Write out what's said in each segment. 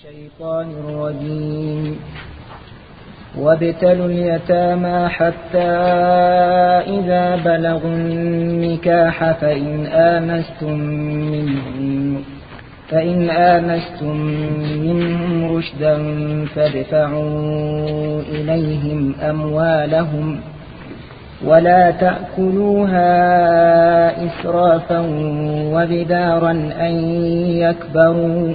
الشيطان الرجيم. وابتلوا اليتامى حتى إذا بلغوا النكاح فإن آنستم منهم فإن آنستم منهم رشدا فادفعوا إليهم أموالهم ولا تأكلوها إسرافا وبدارا أن يكبروا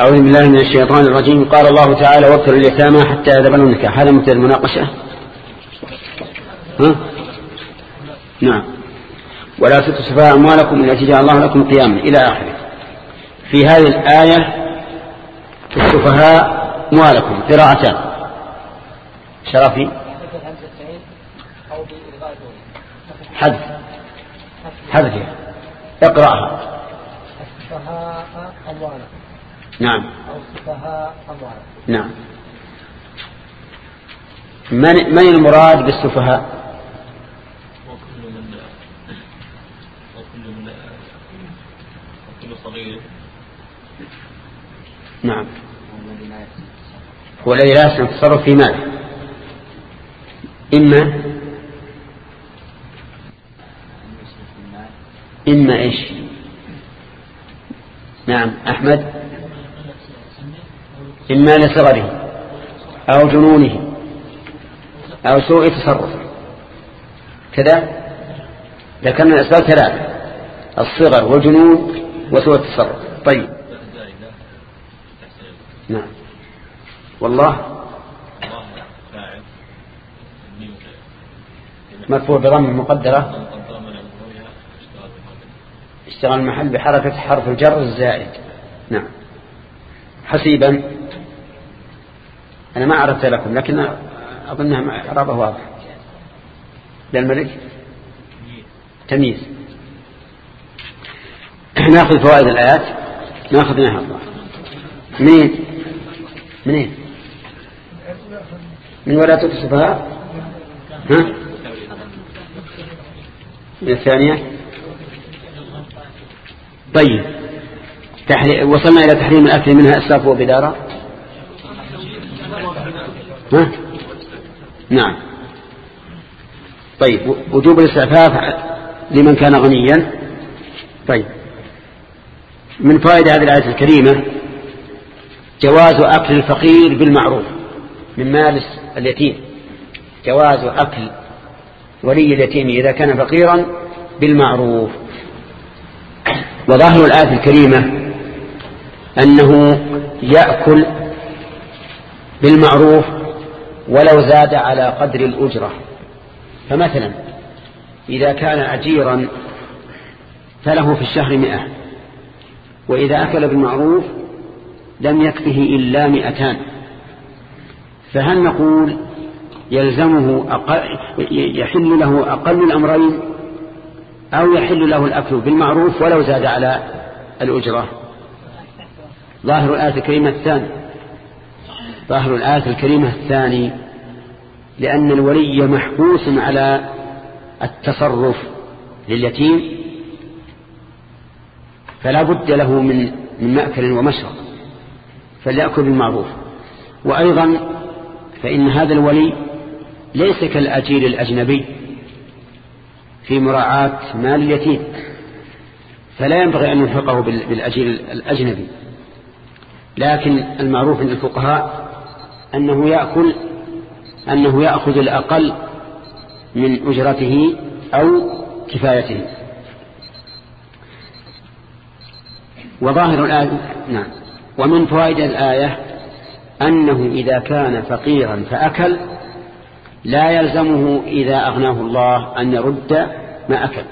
أعوذ بالله من الشيطان الرجيم. قال الله تعالى وابتلوا اليتامى حتى بلغوا النكاح. هذا مثل المناقشة. ها؟ نعم. ولا تتسفى أموالكم التي جعل الله لكم قياما. إلى آخره. في هذه الآية السفهاء أموالكم. قراءتان. شرفي. حذف. حذفها اقرأها. السفهاء أموالكم. نعم. أو السفهاء نعم. من, من المراد بالسفهاء؟ وكل من وكل من وكل صغير. نعم. هو الذي لا يحسن التصرف في ماله. إما إما إيش؟ نعم. أحمد؟ إما لصغره أو جنونه أو سوء تصرفه كذا؟ ذكرنا الأسباب ثلاثة الصغر والجنون وسوء التصرف. طيب. نعم. والله؟ مرفوع بضم مقدرة اشتغل المحل بحركة حرف الجر الزائد. نعم. حسيبا. أنا ما عرفت لكم لكن أظنها إعرابه واضح. للملك؟ تمييز. نأخذ فوائد الآيات؟ ناخذ الله. منين؟ منين؟ من ولا تؤتوا السفهاء؟ ها؟ من الثانية؟ طيب. وصلنا إلى تحريم الأكل منها إسراف وبدارة. ها؟ نعم. طيب وجوب الاستعفاف لمن كان غنيا؟ طيب. من فائدة هذه الآية الكريمة جواز أكل الفقير بالمعروف من مال اليتيم. جواز أكل ولي اليتيم إذا كان فقيرا بالمعروف. وظاهر الآية الكريمة أنه يأكل بالمعروف ولو زاد على قدر الأجرة. فمثلا إذا كان أجيرا فله في الشهر مئة وإذا أكل بالمعروف لم يكفه إلا مئتان. فهل نقول يلزمه أقل يحل له أقل الأمرين أو يحل له الأكل بالمعروف ولو زاد على الأجرة؟ ظاهر الآية الكريمة الثاني ظاهر الآية الكريمة الثاني لأن الولي محبوس على التصرف لليتيم فلا بد له من من مأكل ومشرب فليأكل بالمعروف. وأيضا فإن هذا الولي ليس كالأجير الأجنبي في مراعاة مال اليتيم فلا ينبغي أن يلحقه بالأجير الأجنبي. لكن المعروف عند الفقهاء أنه يأكل أنه يأخذ الأقل من أجرته أو كفايته. وظاهر الآية نعم. ومن فوائد الآية أنه إذا كان فقيرا فأكل لا يلزمه إذا أغناه الله أن يرد ما أكل.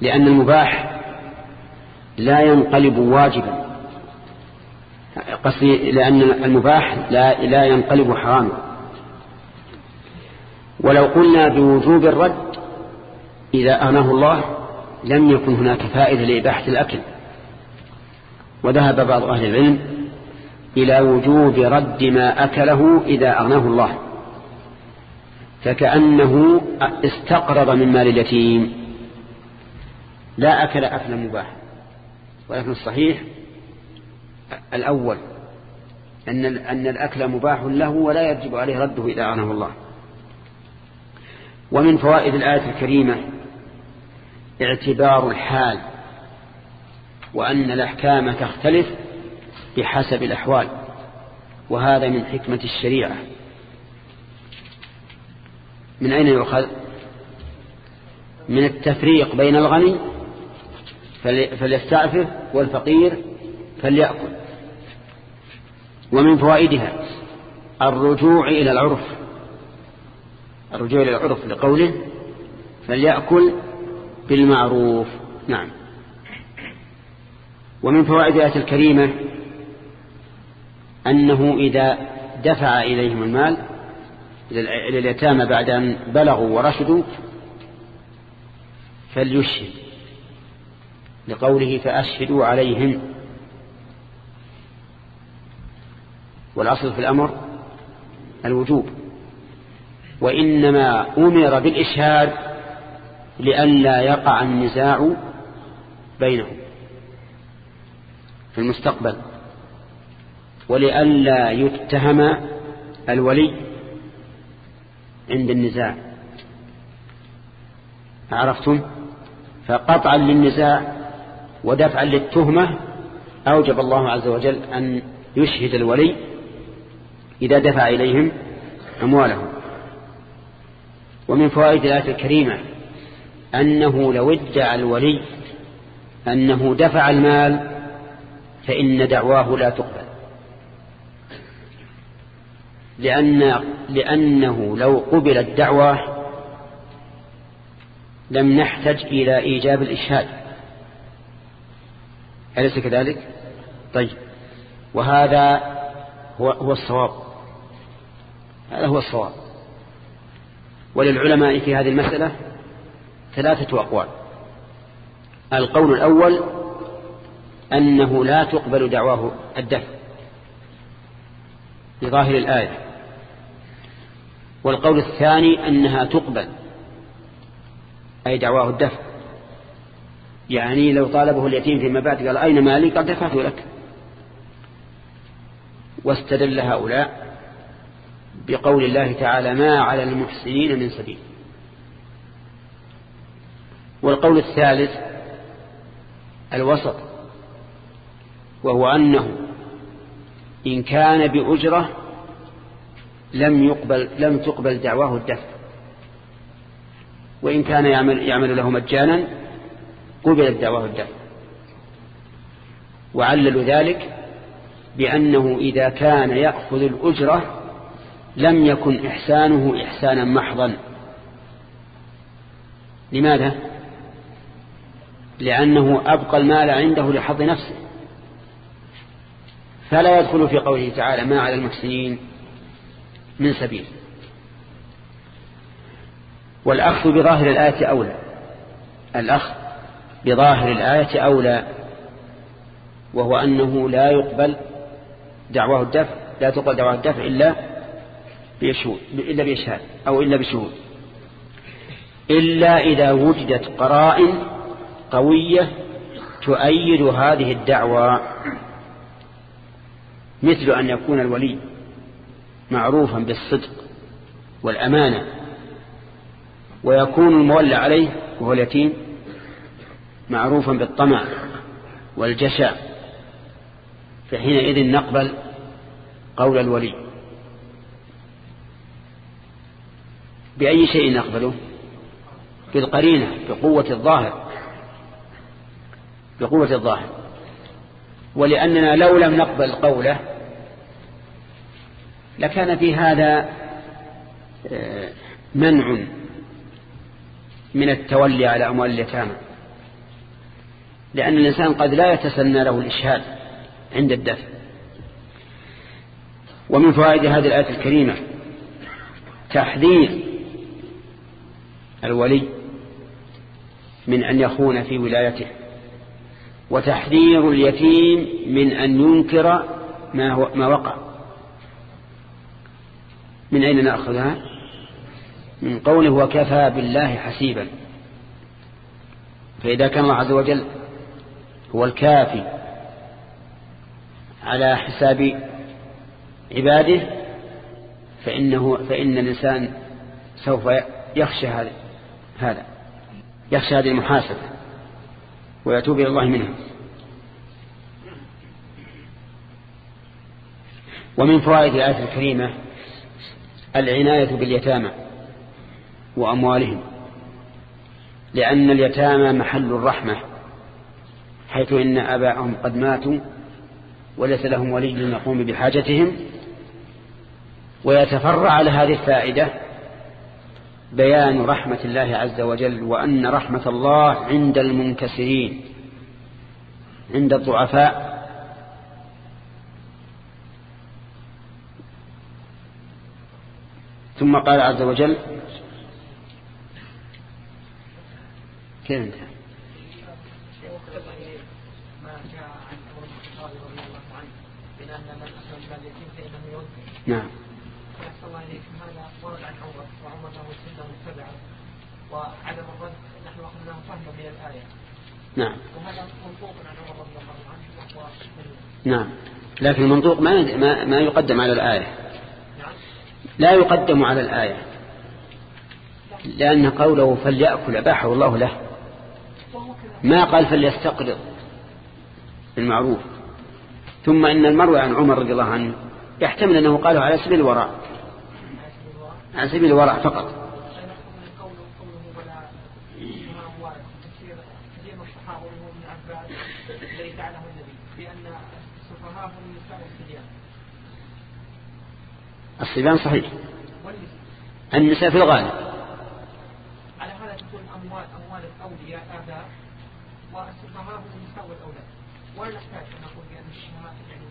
لأن المباح لا ينقلب واجبا. قصدي لأن المباح لا, لا ينقلب حراما ولو قلنا بوجوب الرد إذا أغناه الله لم يكن هناك فائدة لإباحة الأكل. وذهب بعض أهل العلم إلى وجوب رد ما أكله إذا أغناه الله. فكأنه استقرض من مال اليتيم. لا أكل أكل مباح ولكن الصحيح الأول أن أن الأكل مباح له ولا يجب عليه رده إذا أغناه الله. ومن فوائد الآية الكريمة اعتبار الحال وأن الأحكام تختلف بحسب الأحوال وهذا من حكمة الشريعة. من أين يؤخذ؟ من التفريق بين الغني فليستعفف والفقير فليأكل. ومن فوائدها الرجوع إلى العرف. الرجوع إلى العرف لقوله فليأكل بالمعروف. نعم. ومن فوائد الآية الكريمة أنه إذا دفع إليهم المال إلى اليتامى بعد أن بلغوا ورشدوا فليشهد. لقوله فأشهدوا عليهم. والأصل في الأمر الوجوب وإنما أمر بالإشهاد لئلا يقع النزاع بينهم في المستقبل ولئلا يتهم الولي عند النزاع. عرفتم؟ فقطعا للنزاع ودفعا للتهمة أوجب الله عز وجل أن يشهد الولي إذا دفع إليهم أموالهم. ومن فوائد الآية الكريمة أنه لو ادعى الولي أنه دفع المال فإن دعواه لا تقبل. لأن لأنه لو قبل الدعوة لم نحتج إلى إيجاب الإشهاد. أليس كذلك؟ طيب. وهذا هو, هو الصواب. هذا هو الصواب. وللعلماء في هذه المسألة ثلاثة أقوال. القول الأول أنه لا تقبل دعواه الدفع لظاهر الآية. والقول الثاني أنها تقبل أي دعواه الدفع. يعني لو طالبه اليتيم فيما بعد قال أين مالي؟ قال دفعت لك. واستدل هؤلاء بقول الله تعالى ما على المحسنين من سبيل. والقول الثالث الوسط وهو أنه إن كان بأجرة لم يقبل لم تقبل دعواه الدفع. وإن كان يعمل, يعمل له مجانا قبلت دعواه الدفع. وعللوا ذلك بأنه إذا كان يأخذ الأجرة لم يكن إحسانه إحسانا محضا. لماذا؟ لأنه أبقى المال عنده لحظ نفسه. فلا يدخل في قوله تعالى ما على المحسنين من سبيل. والأخذ بظاهر الآية أولى. الأخذ بظاهر الآية أولى وهو أنه لا يقبل دعواه الدفع لا تقبل دعواه الدفع إلا بشهود إلا بإشهاد أو إلا بشهود. إلا إذا وجدت قرائن قوية تؤيد هذه الدعوة مثل أن يكون الولي معروفا بالصدق والأمانة ويكون المولى عليه وهو اليتيم معروفا بالطمع والجشع فحينئذ نقبل قول الولي. بأي شيء نقبله؟ بالقرينة بقوة الظاهر. بقوة الظاهر. ولأننا لو لم نقبل قوله لكان في هذا آه، منع من التولي على أموال اليتامى. لأن الإنسان قد لا يتسنى له الإشهاد عند الدفع. ومن فوائد هذه الآية الكريمة تحذير الولي من أن يخون في ولايته وتحذير اليتيم من أن ينكر ما, هو ما وقع. من أين نأخذها؟ من قوله وكفى بالله حسيبا. فإذا كان الله عز وجل هو الكافي على حساب عباده فإنه فإن الإنسان سوف يخشى هذا. هذا يخشى هذه المحاسبة ويتوب إلى الله منها. ومن فوائد الآية الكريمة العناية باليتامى وأموالهم لأن اليتامى محل الرحمة حيث إن أباءهم قد ماتوا وليس لهم ولي يقوم بحاجتهم ويتفرع على هذه الفائدة بيان رحمة الله عز وجل وأن رحمة الله عند المنكسرين عند الضعفاء. ثم قال عز وجل كيف انتهى؟ نعم. إليكم هذا ورد عن عمر وعمر له سنة متبعة. وعدم الرد نحن أخذناه فهما من الآية. نعم. وهذا منطوق عن عمر رضي الله عنه نعم. لكن المنطوق ما ما ما يقدم على الآية. نعم. لا يقدم على الآية. لأن قوله فليأكل أباحه الله له. ما قال فليستقرض. بالمعروف. ثم إن المروي عن عمر رضي الله عنه يحتمل أنه قاله على سبيل الوراء. على سبيل الورع فقط. الصبيان صحيح. النساء في الغالب على هذا تكون أموال أموال الأولياء آباء والسفهاء هم النساء والأولاد ولا نحتاج أن نقول بأن الشهامات يعني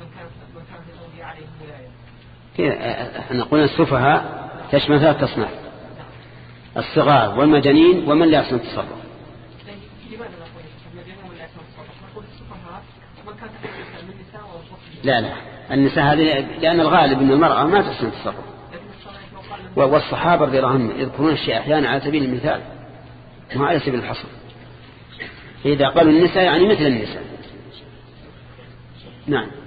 من كانت من كانت الأولياء عليهم ولاية إحنا قلنا السفهاء تشمل ثلاث تصنيف الصغار والمجانين ومن لا يحسن التصرف. لا لا. النساء هذه لأن الغالب أن المرأة ما تحسن التصرف. والصحابة رضي الله عنهم يذكرون الشيء أحيانا على سبيل المثال. ما على سبيل الحصر. إذا قالوا النساء يعني مثل النساء. نعم.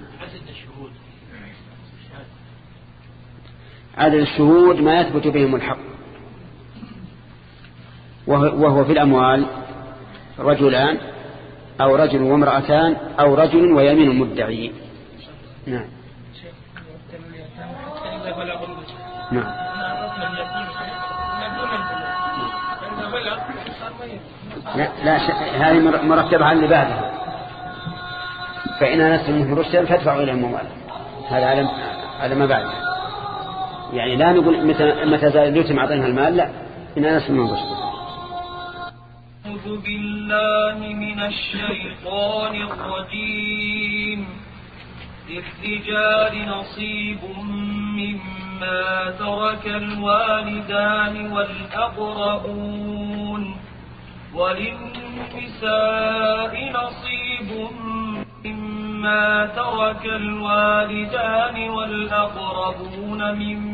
عدد الشهود ما يثبت بهم الحق. وهو في الأموال رجلان أو رجل وامرأتان أو رجل ويمين مدعي. نعم. نعم. لا, لا هذه مرتبة على اللي بعدها فإن أنست منه رشدا فادفعوا إلى الموال. هذا على ما بعدها يعني لا نقول متى متى زال يتم أعطينا المال لا. إن أنس من رشد أعوذ بالله من الشيطان الرجيم. للرجال نصيب مما ترك الوالدان والأقربون. وللنساء نصيب مما ترك الوالدان والأقربون مما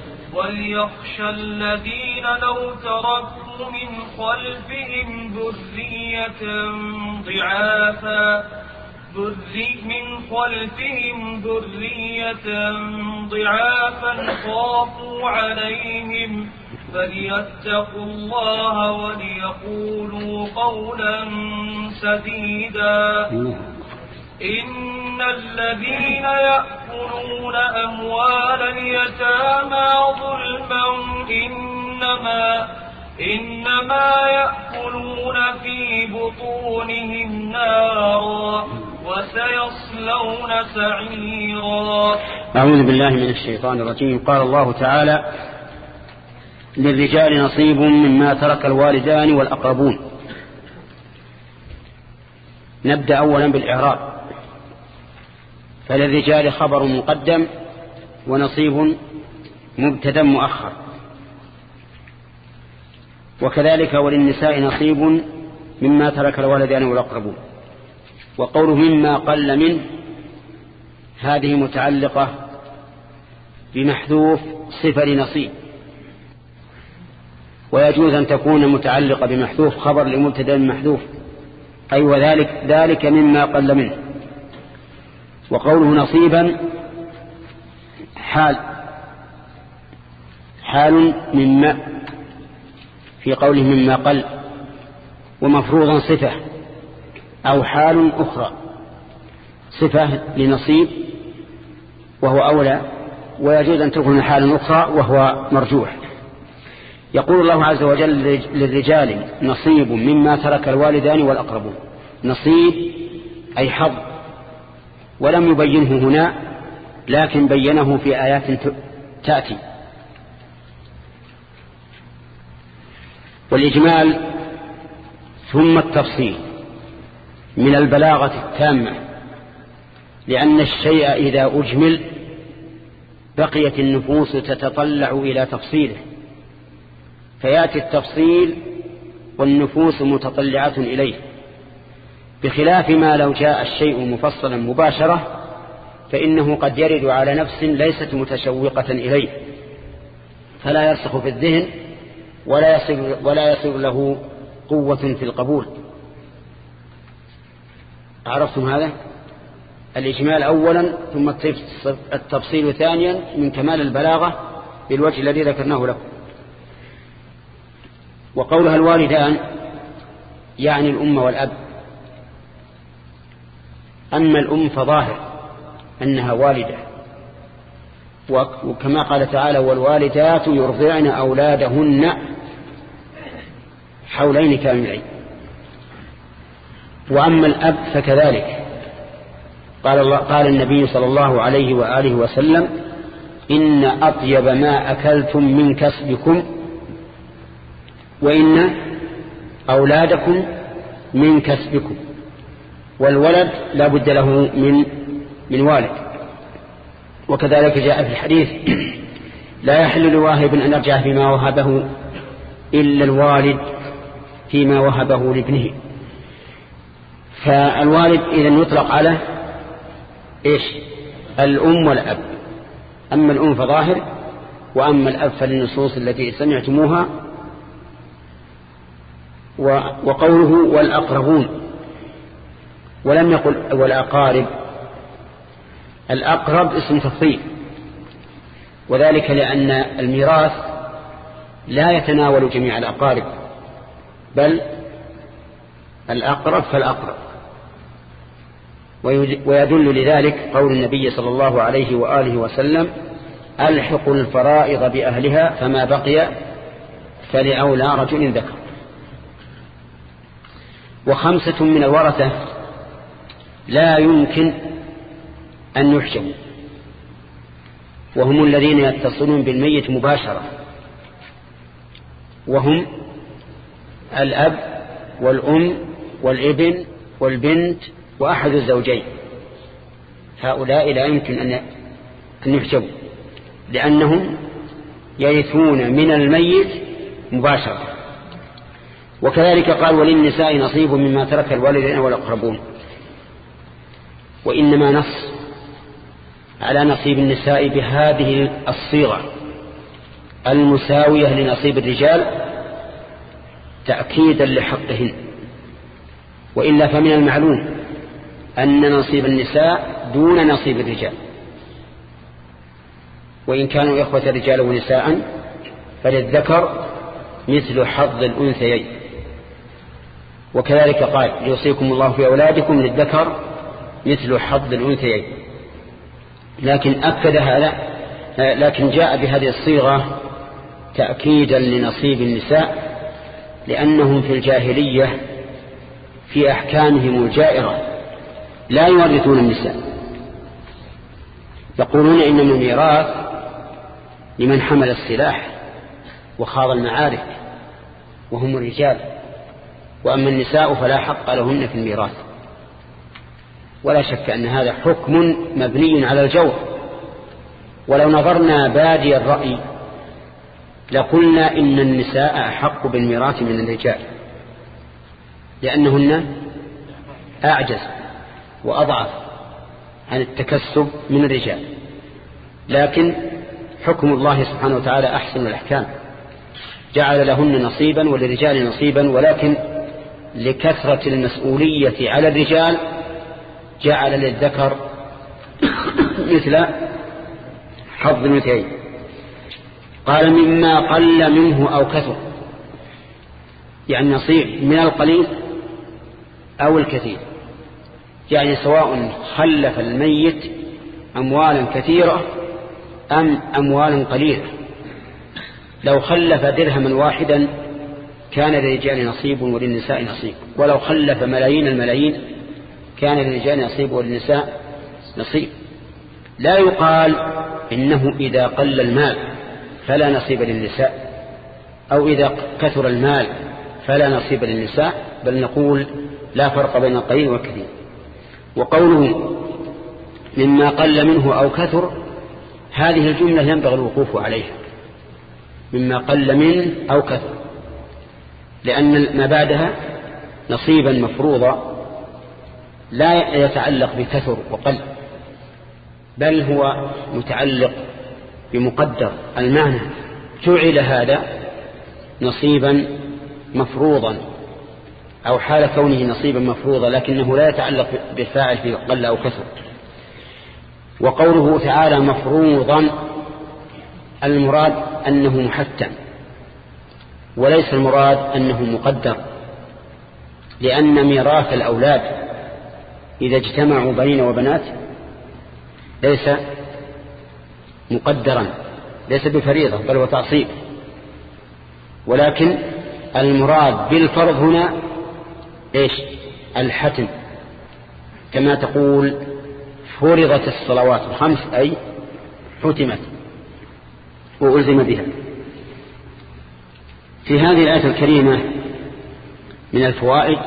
وليخشى الذين لو تركوا من خلفهم ذرية ضعافا من خلفهم ذرية ضعافا خافوا عليهم فليتقوا الله وليقولوا قولا سديدا. إن الذين يأكلون أموال اليتامى ظلما إنما إنما يأكلون في بطونهم نارا وسيصلون سعيرا أعوذ بالله من الشيطان الرجيم. قال الله تعالى للرجال نصيب مما ترك الوالدان والأقربون. نبدأ أولا بالإعراب. فللرجال خبر مقدم ونصيب مبتدا مؤخر. وكذلك وللنساء نصيب مما ترك الوالدان والأقربون. وقوله مما قل منه هذه متعلقة بمحذوف صفة لنصيب. ويجوز أن تكون متعلقة بمحذوف خبر لمبتدا محذوف. أي وذلك ذلك مما قل منه. وقوله نصيبا حال حال مما في قوله مما قل ومفروضا صفة أو حال أخرى صفة لنصيب وهو أولى ويجوز أن تكون حال أخرى وهو مرجوح. يقول الله عز وجل للرجال نصيب مما ترك الوالدان والأقربون. نصيب أي حظ. ولم يبينه هنا لكن بينه في آيات تأتي. والإجمال ثم التفصيل من البلاغة التامة لأن الشيء إذا أجمل بقيت النفوس تتطلع إلى تفصيله. فيأتي التفصيل والنفوس متطلعة إليه. بخلاف ما لو جاء الشيء مفصلا مباشرة فإنه قد يرد على نفس ليست متشوقة إليه. فلا يرسخ في الذهن ولا يصير, ولا يصير له قوة في القبول. عرفتم هذا؟ الإجمال أولا ثم التفصيل ثانيا من كمال البلاغة بالوجه الذي ذكرناه لكم. وقولها الوالدان يعني الأم والأب. أما الأم فظاهر أنها والدة. وكما قال تعالى والوالدات يرضعن أولادهن حولين كاملين. وأما الأب فكذلك. قال, الله قال النبي صلى الله عليه وآله وسلم إن أطيب ما أكلتم من كسبكم وإن أولادكم من كسبكم. والولد لا بد له من من والد. وكذلك جاء في الحديث لا يحل لواهب أن يرجع فيما وهبه إلا الوالد فيما وهبه لابنه. فالوالد إذا يطلق على إيش؟ الأم والأب. أما الأم فظاهر وأما الأب فالنصوص التي سمعتموها وقوله والأقربون. ولم يقل والأقارب. الأقرب اسم تفضيل. وذلك لأن الميراث لا يتناول جميع الأقارب بل الأقرب فالأقرب. ويدل لذلك قول النبي صلى الله عليه وآله وسلم ألحق الفرائض بأهلها فما بقي فلأولى رجل ذكر. وخمسة من الورثة لا يمكن أن يحجبوا. وهم الذين يتصلون بالميت مباشرة. وهم الأب والأم والابن والبنت وأحد الزوجين. هؤلاء لا يمكن أن يحجبوا لأنهم يرثون من الميت مباشرة. وكذلك قال وللنساء نصيب مما ترك الوالدين والأقربون وإنما نص على نصيب النساء بهذه الصيغة المساوية لنصيب الرجال تأكيدا لحقهن وإلا فمن المعلوم أن نصيب النساء دون نصيب الرجال. وإن كانوا إخوة رجال ونساء فللذكر مثل حظ الأنثيين. وكذلك قال يوصيكم الله في أولادكم للذكر مثل حظ الأنثيين. لكن أكد هذا لكن جاء بهذه الصيغة تأكيدا لنصيب النساء لأنهم في الجاهلية في أحكامهم الجائرة لا يورثون النساء. يقولون إن الميراث لمن حمل السلاح وخاض المعارك وهم الرجال وأما النساء فلا حق لهن في الميراث. ولا شك أن هذا حكم مبني على الجور. ولو نظرنا بادي الرأي لقلنا إن النساء أحق بالميراث من الرجال لأنهن أعجز وأضعف عن التكسب من الرجال. لكن حكم الله سبحانه وتعالى أحسن الأحكام. جعل لهن نصيبا وللرجال نصيبا ولكن لكثرة المسؤولية على الرجال جعل للذكر مثل حظ المثلين. قال مما قل منه أو كثر. يعني نصيب من القليل أو الكثير. يعني سواء خلف الميت أموالا كثيرة أم أموالا قليلة. لو خلف درهما واحدا كان للرجال نصيب وللنساء نصيب. ولو خلف ملايين الملايين كان للرجال نصيب وللنساء نصيب. لا يقال إنه إذا قل المال فلا نصيب للنساء أو إذا كثر المال فلا نصيب للنساء بل نقول لا فرق بين القليل والكثير. وقوله مما قل منه أو كثر هذه الجملة ينبغي الوقوف عليها. مما قل منه أو كثر لأن ما بعدها نصيبا مفروضا لا يتعلق بكثر وقل بل هو متعلق بمقدر. المعنى جعل هذا نصيبا مفروضا أو حال كونه نصيبا مفروضا لكنه لا يتعلق بالفاعل في قل أو كثر. وقوله تعالى مفروضا المراد أنه محتم وليس المراد أنه مقدر لأن ميراث الأولاد إذا اجتمعوا بنين وبنات ليس مقدرا ليس بفريضة بل هو ولكن المراد بالفرض هنا إيش؟ الحتم. كما تقول فرضت الصلوات الخمس أي حتمت وألزم بها. في هذه الآية الكريمة من الفوائد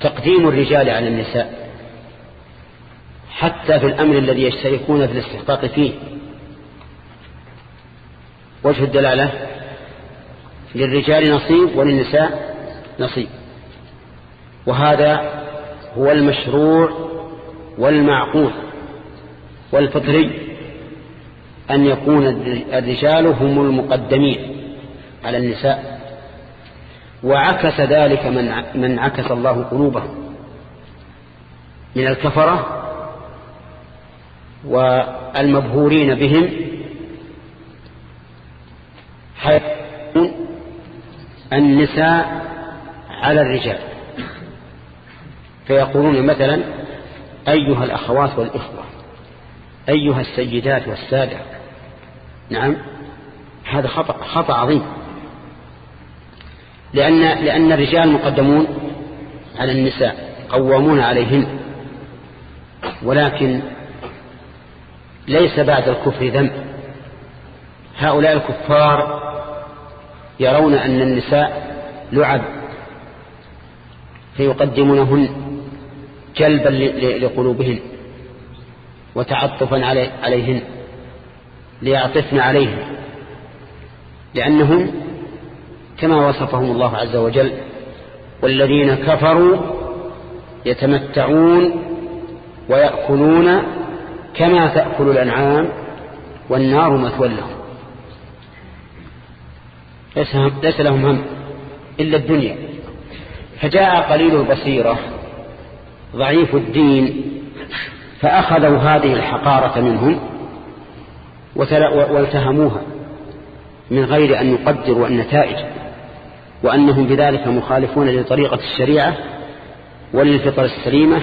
تقديم الرجال على النساء حتى في الأمر الذي يشتركون في الاستحقاق فيه. وجه الدلالة للرجال نصيب وللنساء نصيب. وهذا هو المشروع والمعقول والفطري أن يكون الرجال هم المقدمين على النساء. وعكس ذلك من من عكس الله قلوبهم من الكفرة والمبهورين بهم حيث النساء على الرجال. فيقولون مثلا أيها الأخوات والإخوة أيها السيدات والسادة. نعم هذا خطأ, خطأ عظيم. لأن, لأن الرجال مقدمون على النساء قوامون عليهن. ولكن ليس بعد الكفر ذنب. هؤلاء الكفار يرون أن النساء لعب فيقدمونهن جلبا لقلوبهن وتعطفا عليهن ليعطفن عليهن لأنهم كما وصفهم الله عز وجل والذين كفروا يتمتعون ويأكلون كما تأكل الأنعام والنار مثوى لهم. ليس لهم هم إلا الدنيا. فجاء قليل البصيرة ضعيف الدين فأخذوا هذه الحقارة منهم والتهموها من غير أن يقدروا النتائج. وأنهم بذلك مخالفون لطريقة الشريعة وللفطر السليمة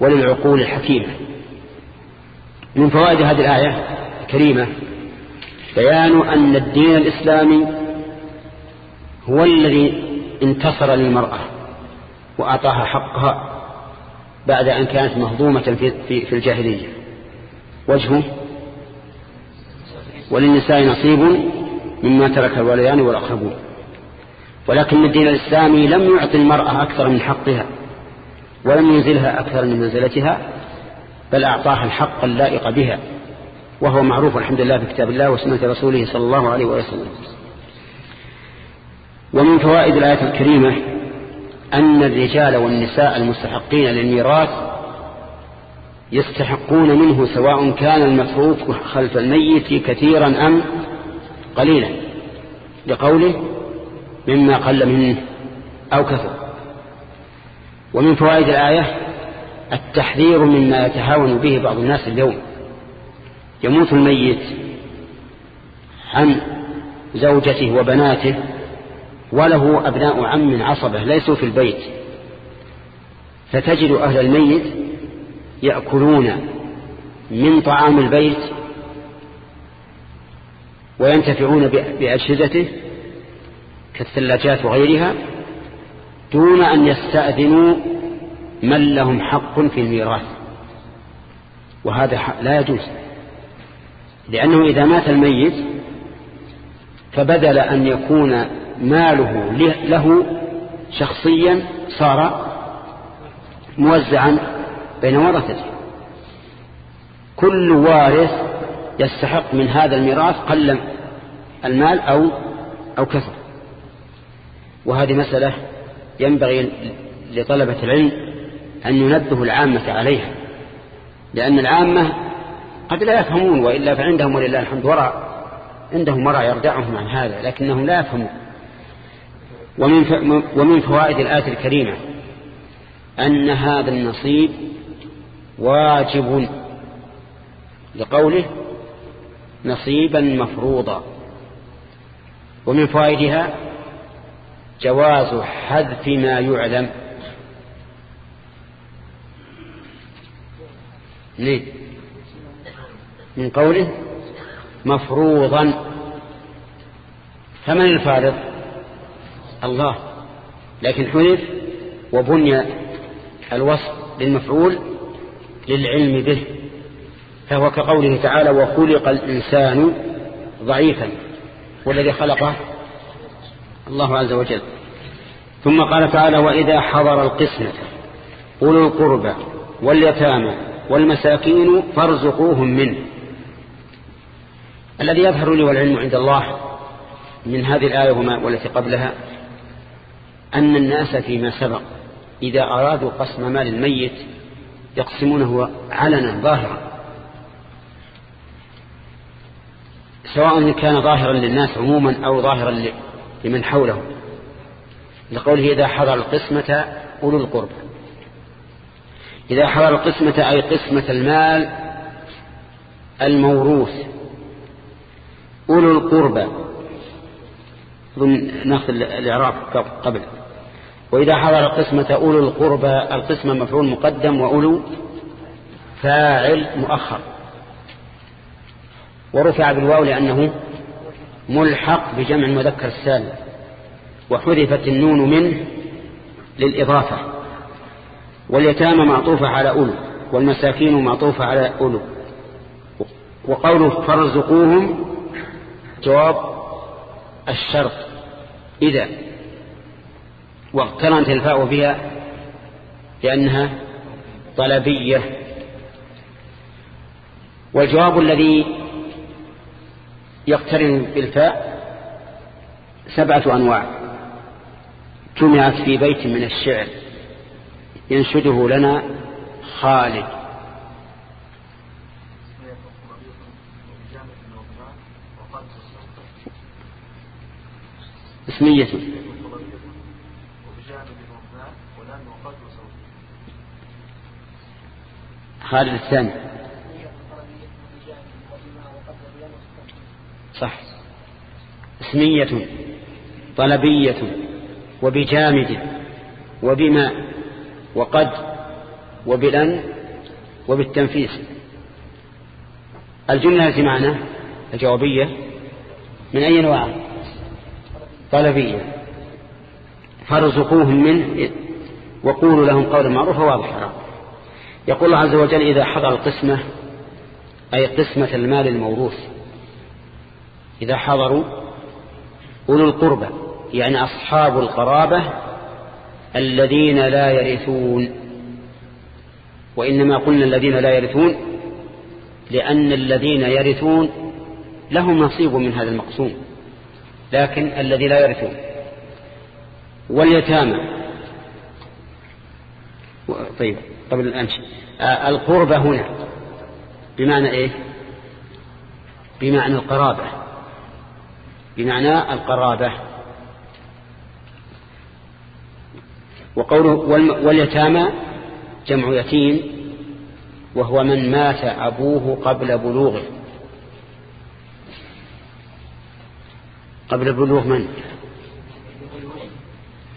وللعقول الحكيمة. من فوائد هذه الآية الكريمة بيان أن الدين الإسلامي هو الذي انتصر للمرأة وأعطاها حقها بعد أن كانت مهضومة في, في, الجاهلية. وجهه وللنساء نصيب مما ترك الوالدان والأقربون. ولكن الدين الإسلامي لم يعطي المرأة أكثر من حقها ولم ينزلها أكثر من منزلتها بل أعطاها الحق اللائق بها وهو معروف الحمد لله في كتاب الله وسنة رسوله صلى الله عليه وسلم. ومن فوائد الآية الكريمة أن الرجال والنساء المستحقين للميراث يستحقون منه سواء كان المتروك خلف الميت كثيرا أم قليلا لقوله مما قل منه أو كثر. ومن فوائد الآية التحذير مما يتهاون به بعض الناس اليوم. يموت الميت عن زوجته وبناته وله أبناء عم عصبة ليسوا في البيت. فتجد أهل الميت يأكلون من طعام البيت وينتفعون بأجهزته كالثلاجات وغيرها دون أن يستأذنوا من لهم حق في الميراث. وهذا لا يجوز. لأنه إذا مات الميت فبدل أن يكون ماله له شخصيا صار موزعا بين ورثته. كل وارث يستحق من هذا الميراث قل المال أو أو كثر وهذه مسألة ينبغي لطلبة العلم أن ينبه العامة عليها لأن العامة قد لا يفهمون وإلا فعندهم ولله الحمد وراء عندهم وراء يردعهم عن هذا لكنهم لا يفهمون. ومن ومن فوائد الآية الكريمة أن هذا النصيب واجب لقوله نصيبا مفروضا. ومن فوائدها جواز حذف ما يعلم. ليه؟ من قوله مفروضا. فمن الفارض الله. لكن حذف وبني الوصف للمفعول للعلم به. فهو كقوله تعالى وخلق الإنسان ضعيفا. والذي خلقه الله عز وجل. ثم قال تعالى وإذا حضر القسمة أولو القربى واليتامى والمساكين فارزقوهم منه. الذي يظهر لي والعلم عند الله من هذه الآية والتي قبلها أن الناس فيما سبق إذا أرادوا قسم مال الميت يقسمونه علنا ظاهرا. سواء كان ظاهرا للناس عموما أو ظاهرا لمن حوله. لقوله إذا حضر القسمة أولو القرب إذا حضر القسمة أي قسمة المال الموروث أولو القربى. ناخذ الإعراب قبل. وإذا حضر القسمة أولو القربى القسمة مفعول مقدم وأولو فاعل مؤخر. ورفع بالواو لأنه ملحق بجمع المذكر السالم وحذفت النون منه للإضافة. واليتامى معطوفة على أولو والمساكين معطوفة على أولو. وقوله فارزقوهم جواب الشرط. إذا واقترنت الفاء بها لأنها طلبية. والجواب الذي يقترن بالفاء سبعة أنواع. جمعت في بيت من الشعر. ينشده لنا خالد. اسمية. خالد الثاني. صح. اسمية طلبية وبجامد وبما وقد وبلن وبالتنفيس. الجملة التي معنا الجوابية من أي نوع؟ طلبية. فارزقوهم منه وقولوا لهم قولا معروفا واضحا يقول الله عز وجل إذا حضر القسمة أي قسمة المال الموروث إذا حضروا أولو القربى يعني أصحاب القرابة الذين لا يرثون. وإنما قلنا الذين لا يرثون لأن الذين يرثون لهم نصيب من هذا المقسوم لكن الذي لا يرثون. واليتامى. طيب قبل الآن آه، القربة هنا بمعنى إيه؟ بمعنى القرابة. بمعنى القرابة. وقوله واليتامى جمع يتيم وهو من مات أبوه قبل بلوغه. قبل بلوغ من؟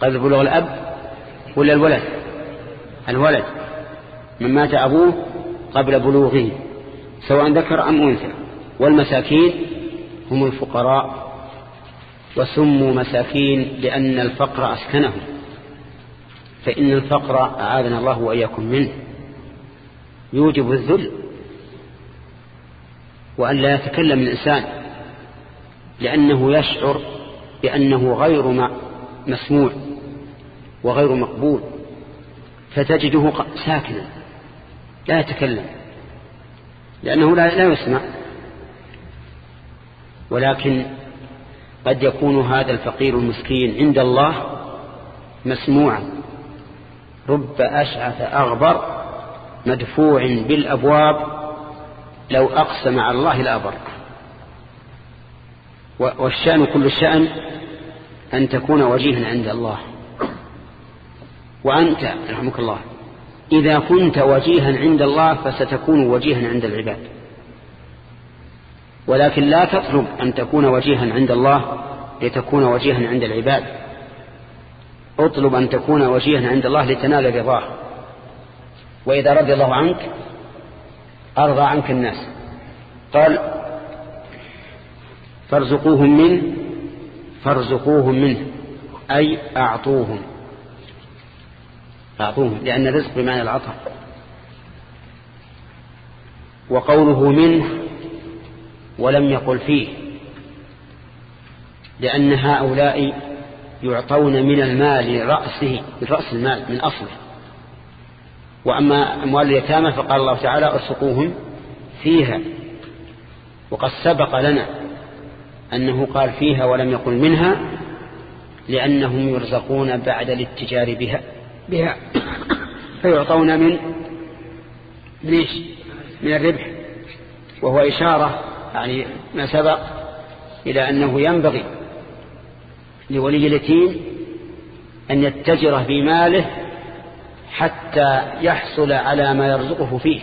قبل بلوغ الأب ولا الولد؟ الولد. من مات أبوه قبل بلوغه سواء ذكر أم أنثى. والمساكين هم الفقراء. وسموا مساكين لأن الفقر أسكنهم. فإن الفقر أعاذنا الله وإياكم منه. يوجب الذل. وأن لا يتكلم الإنسان. لأنه يشعر بأنه غير مسموع وغير مقبول. فتجده ساكنا. لا يتكلم. لأنه لا, يسمع. ولكن قد يكون هذا الفقير المسكين عند الله مسموعا. رب أشعث أغبر مدفوع بالأبواب لو أقسم على الله لأبر. والشأن كل الشأن أن تكون وجيها عند الله. وأنت رحمك الله إذا كنت وجيها عند الله فستكون وجيها عند العباد. ولكن لا تطلب أن تكون وجيها عند الله لتكون وجيها عند العباد. اطلب أن تكون وجيها عند الله لتنال رضاه. وإذا رضي الله عنك أرضى عنك الناس. قال فارزقوهم منه فارزقوهم منه أي أعطوهم. أعطوهم لأن الرزق بمعنى العطاء. وقوله منه ولم يقل فيه لأن هؤلاء يعطون من المال رأسه من رأس المال من أصله. وأما أموال اليتامى فقال الله تعالى ارسقوهم فيها. وقد سبق لنا أنه قال فيها ولم يقل منها لأنهم يرزقون بعد الاتجار بها بها. فيعطون من من الربح. وهو إشارة يعني ما سبق إلى أنه ينبغي لولي اليتيم أن يتجر في ماله حتى يحصل على ما يرزقه فيه.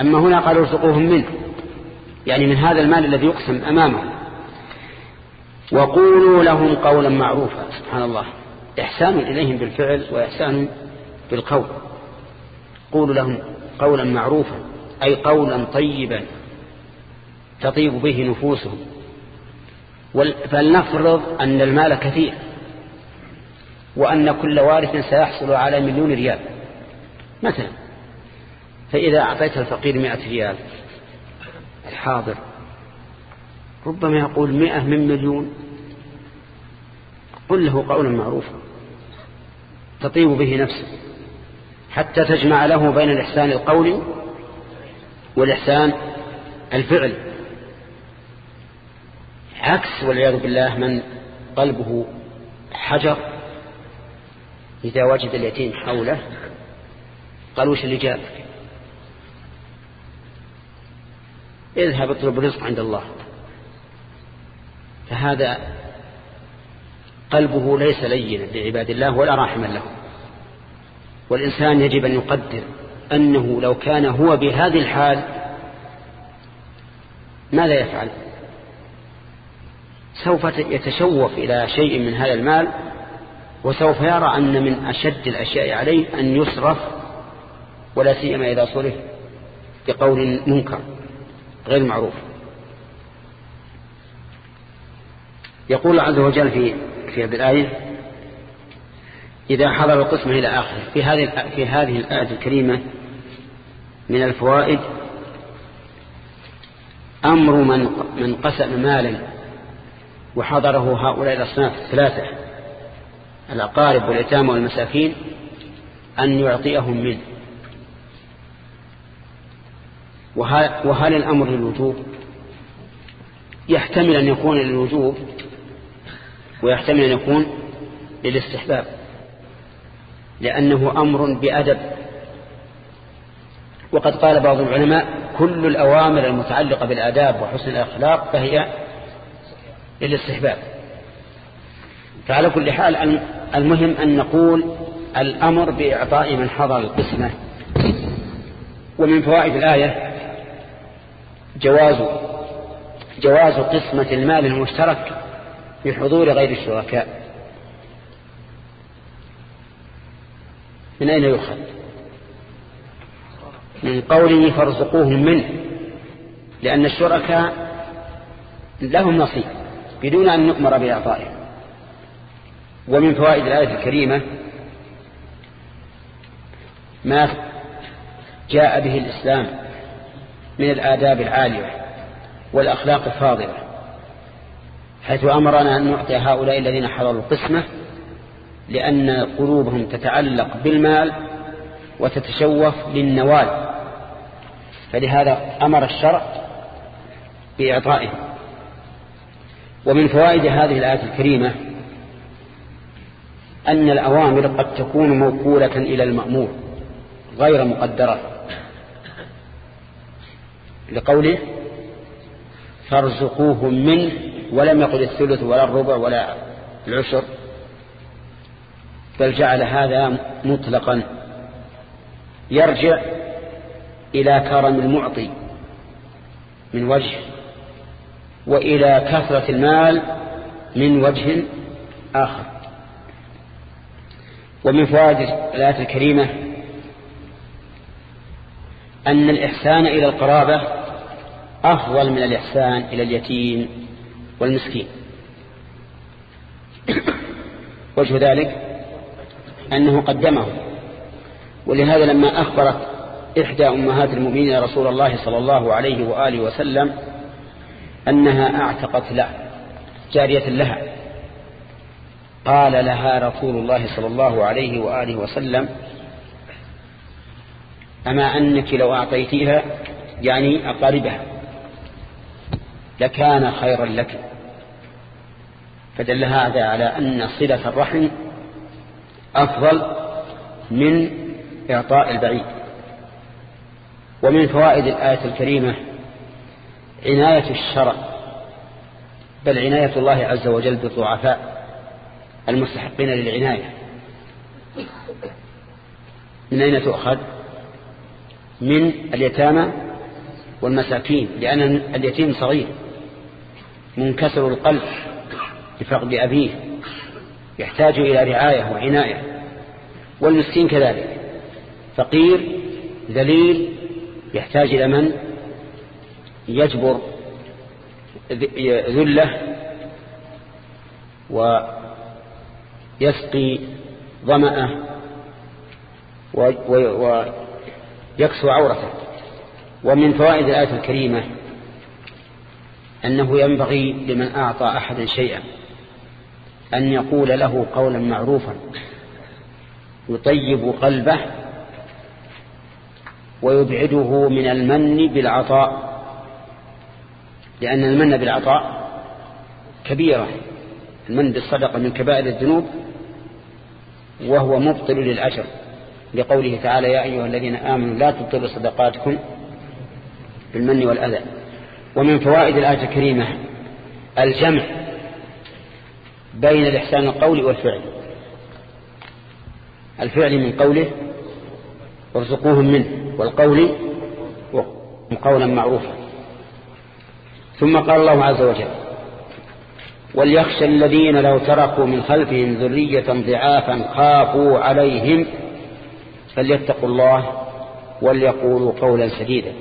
أما هنا قال ارزقوهم منه يعني من هذا المال الذي يقسم أمامه. وقولوا لهم قولا معروفا سبحان الله. إحسان إليهم بالفعل وإحسان بالقول. قولوا لهم قولا معروفا أي قولا طيبا. تطيب به نفوسهم. فلنفرض أن المال كثير وأن كل وارث سيحصل على مليون ريال مثلا. فإذا أعطيت الفقير مئة ريال الحاضر ربما يقول مئة من مليون. قل له قولا معروفا تطيب به نفسه حتى تجمع له بين الإحسان القولي والإحسان الفعلي. عكس والعياذ بالله من قلبه حجر إذا وجد اليتيم حوله قال وش اللي جابك اذهب اطلب رزق عند الله. فهذا قلبه ليس لينا لعباد الله ولا راحما له. والإنسان يجب أن يقدر أنه لو كان هو بهذه الحال ماذا يفعل؟ سوف يتشوف إلى شيء من هذا المال وسوف يرى أن من أشد الأشياء عليه أن يصرف ولا سيما إذا صرف بقول منكر غير معروف. يقول عز وجل في في هذه الآية إذا حضر القسمة إلى آخره. في هذه في هذه الآية الكريمة من الفوائد أمر من من قسم مالا وحضره هؤلاء الأصناف الثلاثة الأقارب واليتامى والمساكين أن يعطيهم منه. وهل الأمر للوجوب؟ يحتمل أن يكون للوجوب ويحتمل أن يكون للاستحباب لأنه أمر بأدب. وقد قال بعض العلماء كل الأوامر المتعلقة بالآداب وحسن الأخلاق فهي للاستحباب. فعلى كل حال المهم أن نقول الأمر بإعطاء من حضر القسمة. ومن فوائد الآية جواز جواز قسمة المال المشترك بحضور غير الشركاء. من أين يؤخذ؟ من قوله فارزقوهم منه لأن الشركاء لهم نصيب. بدون أن نؤمر بإعطائه. ومن فوائد الآية الكريمة ما جاء به الإسلام من الآداب العالية والأخلاق الفاضلة حيث أمرنا أن نعطي هؤلاء الذين حضروا القسمة لأن قلوبهم تتعلق بالمال وتتشوف للنوال. فلهذا أمر الشرع بإعطائه ومن فوائد هذه الآية الكريمة أن الأوامر قد تكون موكولة إلى المأمور غير مقدرة. لقوله فارزقوهم منه ولم يقل الثلث ولا الربع ولا العشر بل جعل هذا مطلقا. يرجع إلى كرم المعطي من وجه وإلى كثرة المال من وجه آخر. ومن فوائد الآية الكريمة أن الإحسان إلى القرابة أفضل من الإحسان إلى اليتيم والمسكين. وجه ذلك أنه قدمه. ولهذا لما أخبرت إحدى أمهات المؤمنين رسول الله صلى الله عليه وآله وسلم أنها أعتقت له جارية لها. قال لها رسول الله صلى الله عليه وآله وسلم أما أنك لو أعطيتيها يعني أقاربها لكان خيرا لك. فدل هذا على أن صلة الرحم أفضل من إعطاء البعيد. ومن فوائد الآية الكريمة عناية الشرع بل عناية الله عز وجل بالضعفاء المستحقين للعناية. من أين تؤخذ؟ من اليتامى والمساكين لأن اليتيم صغير منكسر القلب بفقد أبيه يحتاج إلى رعاية وعناية والمسكين كذلك فقير ذليل يحتاج إلى من؟ يجبر ذلة ويسقي ظمأه ويكسو عورته. ومن فوائد الآية الكريمة أنه ينبغي لمن أعطى أحدا شيئا أن يقول له قولا معروفا يطيب قلبه ويبعده من المن بالعطاء. لأن المن بالعطاء كبيرة. المن بالصدقة من كبائر الذنوب وهو مبطل للأجر. لقوله تعالى يا أيها الذين آمنوا لا تبطلوا صدقاتكم بالمن والأذى. ومن فوائد الآية الكريمة الجمع بين الإحسان القولي والفعل. الفعل من قوله وارزقوهم منه والقول قولا معروفا. ثم قال الله عز وجل وليخشى الذين لو تركوا من خلفهم ذرية ضعافا خافوا عليهم فليتقوا الله وليقولوا قولا سديدا.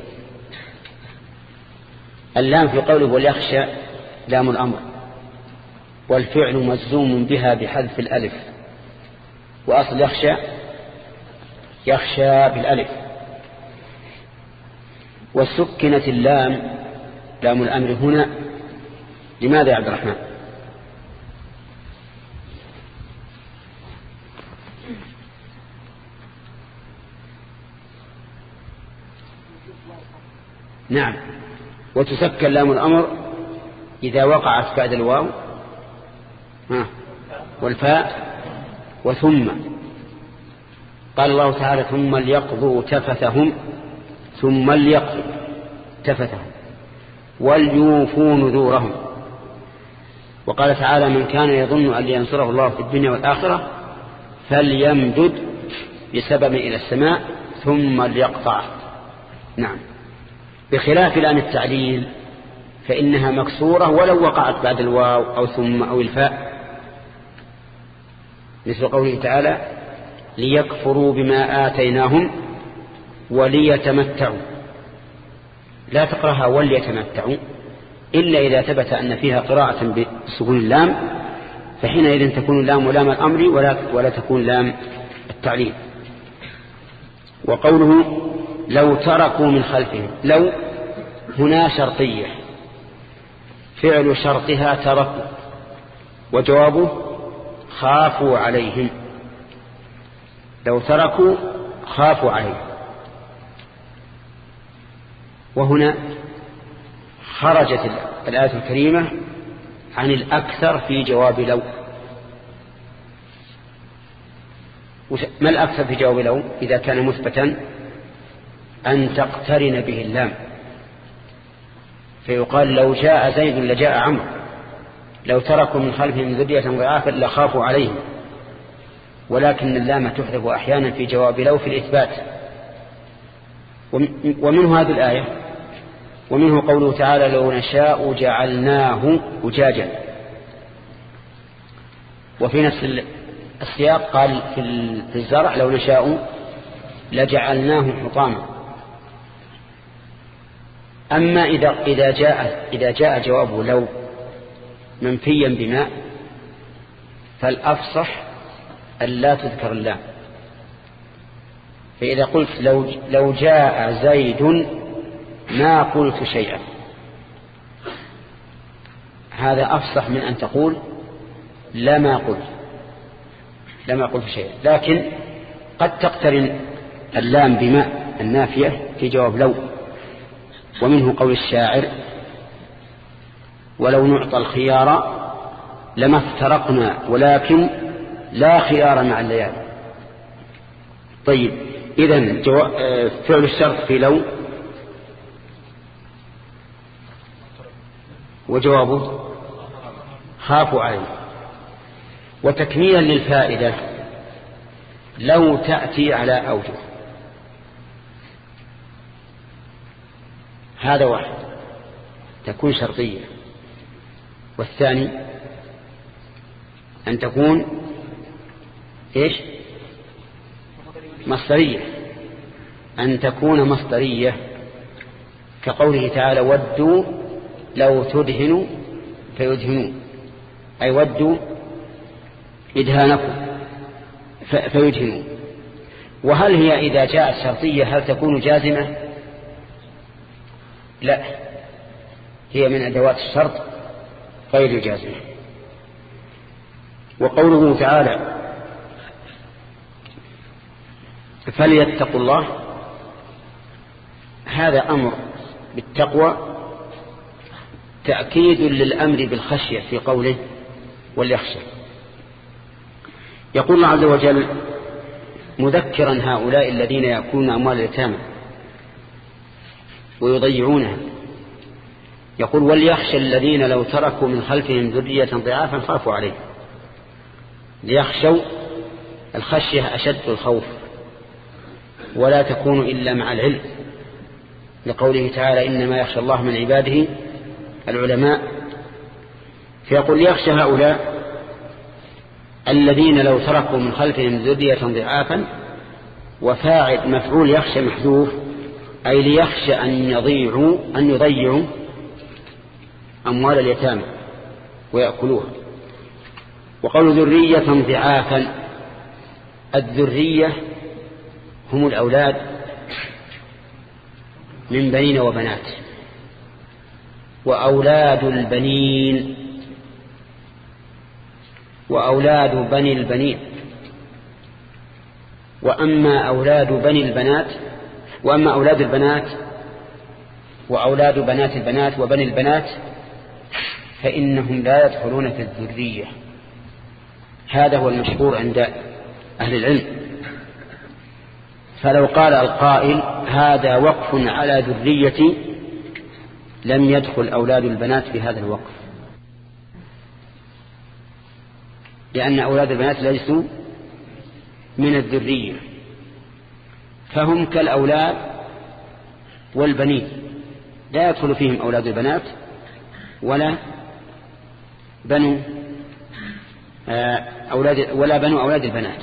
اللام في قوله وليخشى لام الأمر والفعل مجزوم بها بحذف الألف وأصل يخشى يخشى بالألف. وسكنت اللام لام الأمر هنا لماذا يا عبد الرحمن؟ نعم. وتسكن لام الأمر إذا وقعت بعد الواو والفاء وثم. قال الله تعالى ثم ليقضوا تفثهم ثم ليقضوا تفثهم وليوفوا نذورهم. وقال تعالى من كان يظن أن ينصره الله في الدنيا والآخرة فليمدد بسبب إلى السماء ثم ليقطع نعم. بخلاف الآن التعليل فإنها مكسورة ولو وقعت بعد الواو أو ثم أو الفاء. مثل قوله تعالى ليكفروا بما آتيناهم وليتمتعوا. لا تقرأها وليتمتعوا. إلا إذا ثبت أن فيها قراءة بسكون اللام فحينئذ تكون اللام لام الأمر ولا, ولا تكون لام التعليل. وقوله لو تركوا من خلفهم لو هنا شرطية. فعل شرطها تركوا. وجوابه خافوا عليهم. لو تركوا خافوا عليهم. وهنا خرجت الآية الكريمة عن الأكثر في جواب لو. ما الأكثر في جواب لو؟ إذا كان مثبتا أن تقترن به اللام. فيقال لو جاء زيد لجاء عمرو. لو تركوا من خلفهم ذرية ضعافا لخافوا عليهم. ولكن اللام تحذف أحيانا في جواب لو في الإثبات. ومنه هذه الآية. ومنه قوله تعالى لو نشاء جعلناه أجاجا. وفي نفس السياق قال في الزرع لو نشاء لجعلناه حطاما. أما إذا, إذا, جاء, إذا جاء جوابه لو منفيا بماء فالأفصح أن لا تذكر اللام. فإذا قلت لو, لو جاء زيد ما قلت شيئا. هذا أفصح من أن تقول لما قلت لما قلت شيئا. لكن قد تقترن اللام بماء النافية في جواب لو ومنه قول الشاعر ولو نعطى الخيار لما افترقنا ولكن لا خيار مع الليالي. طيب إذن آه، فعل الشرط في لو وجوابه خافوا عليه وتكميلا للفائدة لو تأتي على أوجه. هذا واحد تكون شرطية. والثاني أن تكون إيش؟ مصدرية. أن تكون مصدرية كقوله تعالى ودوا لو تدهنوا فيدهنون أي ودوا إدهانكم فيدهنون وهل هي إذا جاءت شرطية هل تكون جازمة؟ لا. هي من أدوات الشرط غير الجازمة. وقوله تعالى فليتقوا الله. هذا أمر بالتقوى تأكيد للأمر بالخشية في قوله وليخشى يقول الله عز وجل مذكرا هؤلاء الذين يأكلون أموال اليتامى ويضيعونها. يقول وليخشى الذين لو تركوا من خلفهم ذرية ضعافا خافوا عليه ليخشوا الخشية أشد الخوف ولا تكون إلا مع العلم. لقوله تعالى إنما يخشى الله من عباده العلماء فيقول يخشى هؤلاء الذين لو تركوا من خلفهم ذرية ضعافا وفاعل مفعول يخشى محذوف أي ليخشى أن يضيعوا أن يضيعوا أموال اليتامى ويأكلوها. وقالوا ذرية ضعافا الذرية هم الأولاد من بنين وبنات. وأولاد البنين وأولاد بني البنين. وأما أولاد بني البنات وأما أولاد البنات وأولاد بنات البنات وبني البنات فإنهم لا يدخلون في الذرية. هذا هو المشهور عند أهل العلم. فلو قال القائل هذا وقف على ذريتي لم يدخل أولاد البنات في هذا الوقف. لأن أولاد البنات ليسوا من الذرية فهم كالأولاد والبنين. لا يدخل فيهم أولاد البنات ولا بنو آه، أولاد ولا بنو أولاد البنات.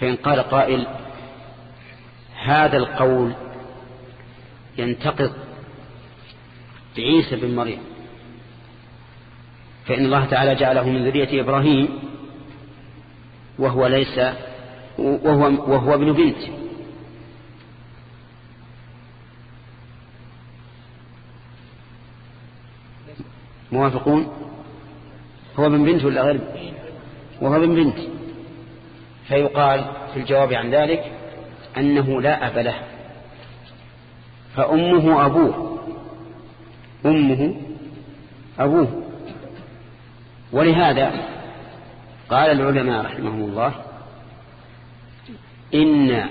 فإن قال قائل هذا القول ينتقض بعيسى بن مريم. فإن الله تعالى جعله من ذرية إبراهيم وهو ليس وهو, وهو ابن بنت. موافقون؟ هو ابن بنت ولا غير؟ وهو ابن بنت. فيقال في الجواب عن ذلك أنه لا أب له. فأمه أبوه. أمه أبوه. ولهذا قال العلماء رحمهم الله إن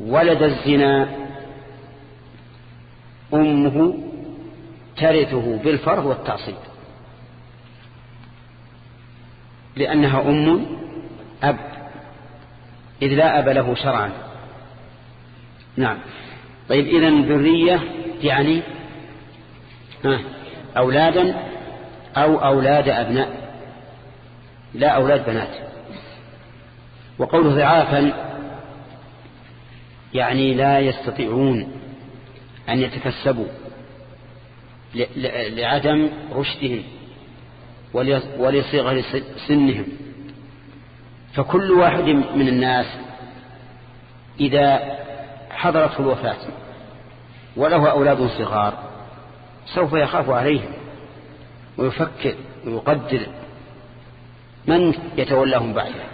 ولد الزنا أمه ترثه بالفرض والتعصيب. لأنها أم أب إذ لا أب له شرعا. نعم. طيب إذن ذرية يعني أولادا أو أولاد أبناء. لا أولاد بنات. وقوله ضعافا يعني لا يستطيعون أن يتكسبوا لعدم رشدهم ولصغر سنهم فكل واحد من الناس إذا حضرته الوفاة وله أولاد صغار سوف يخاف عليهم ويفكر ويقدر من يتولاهم بعده.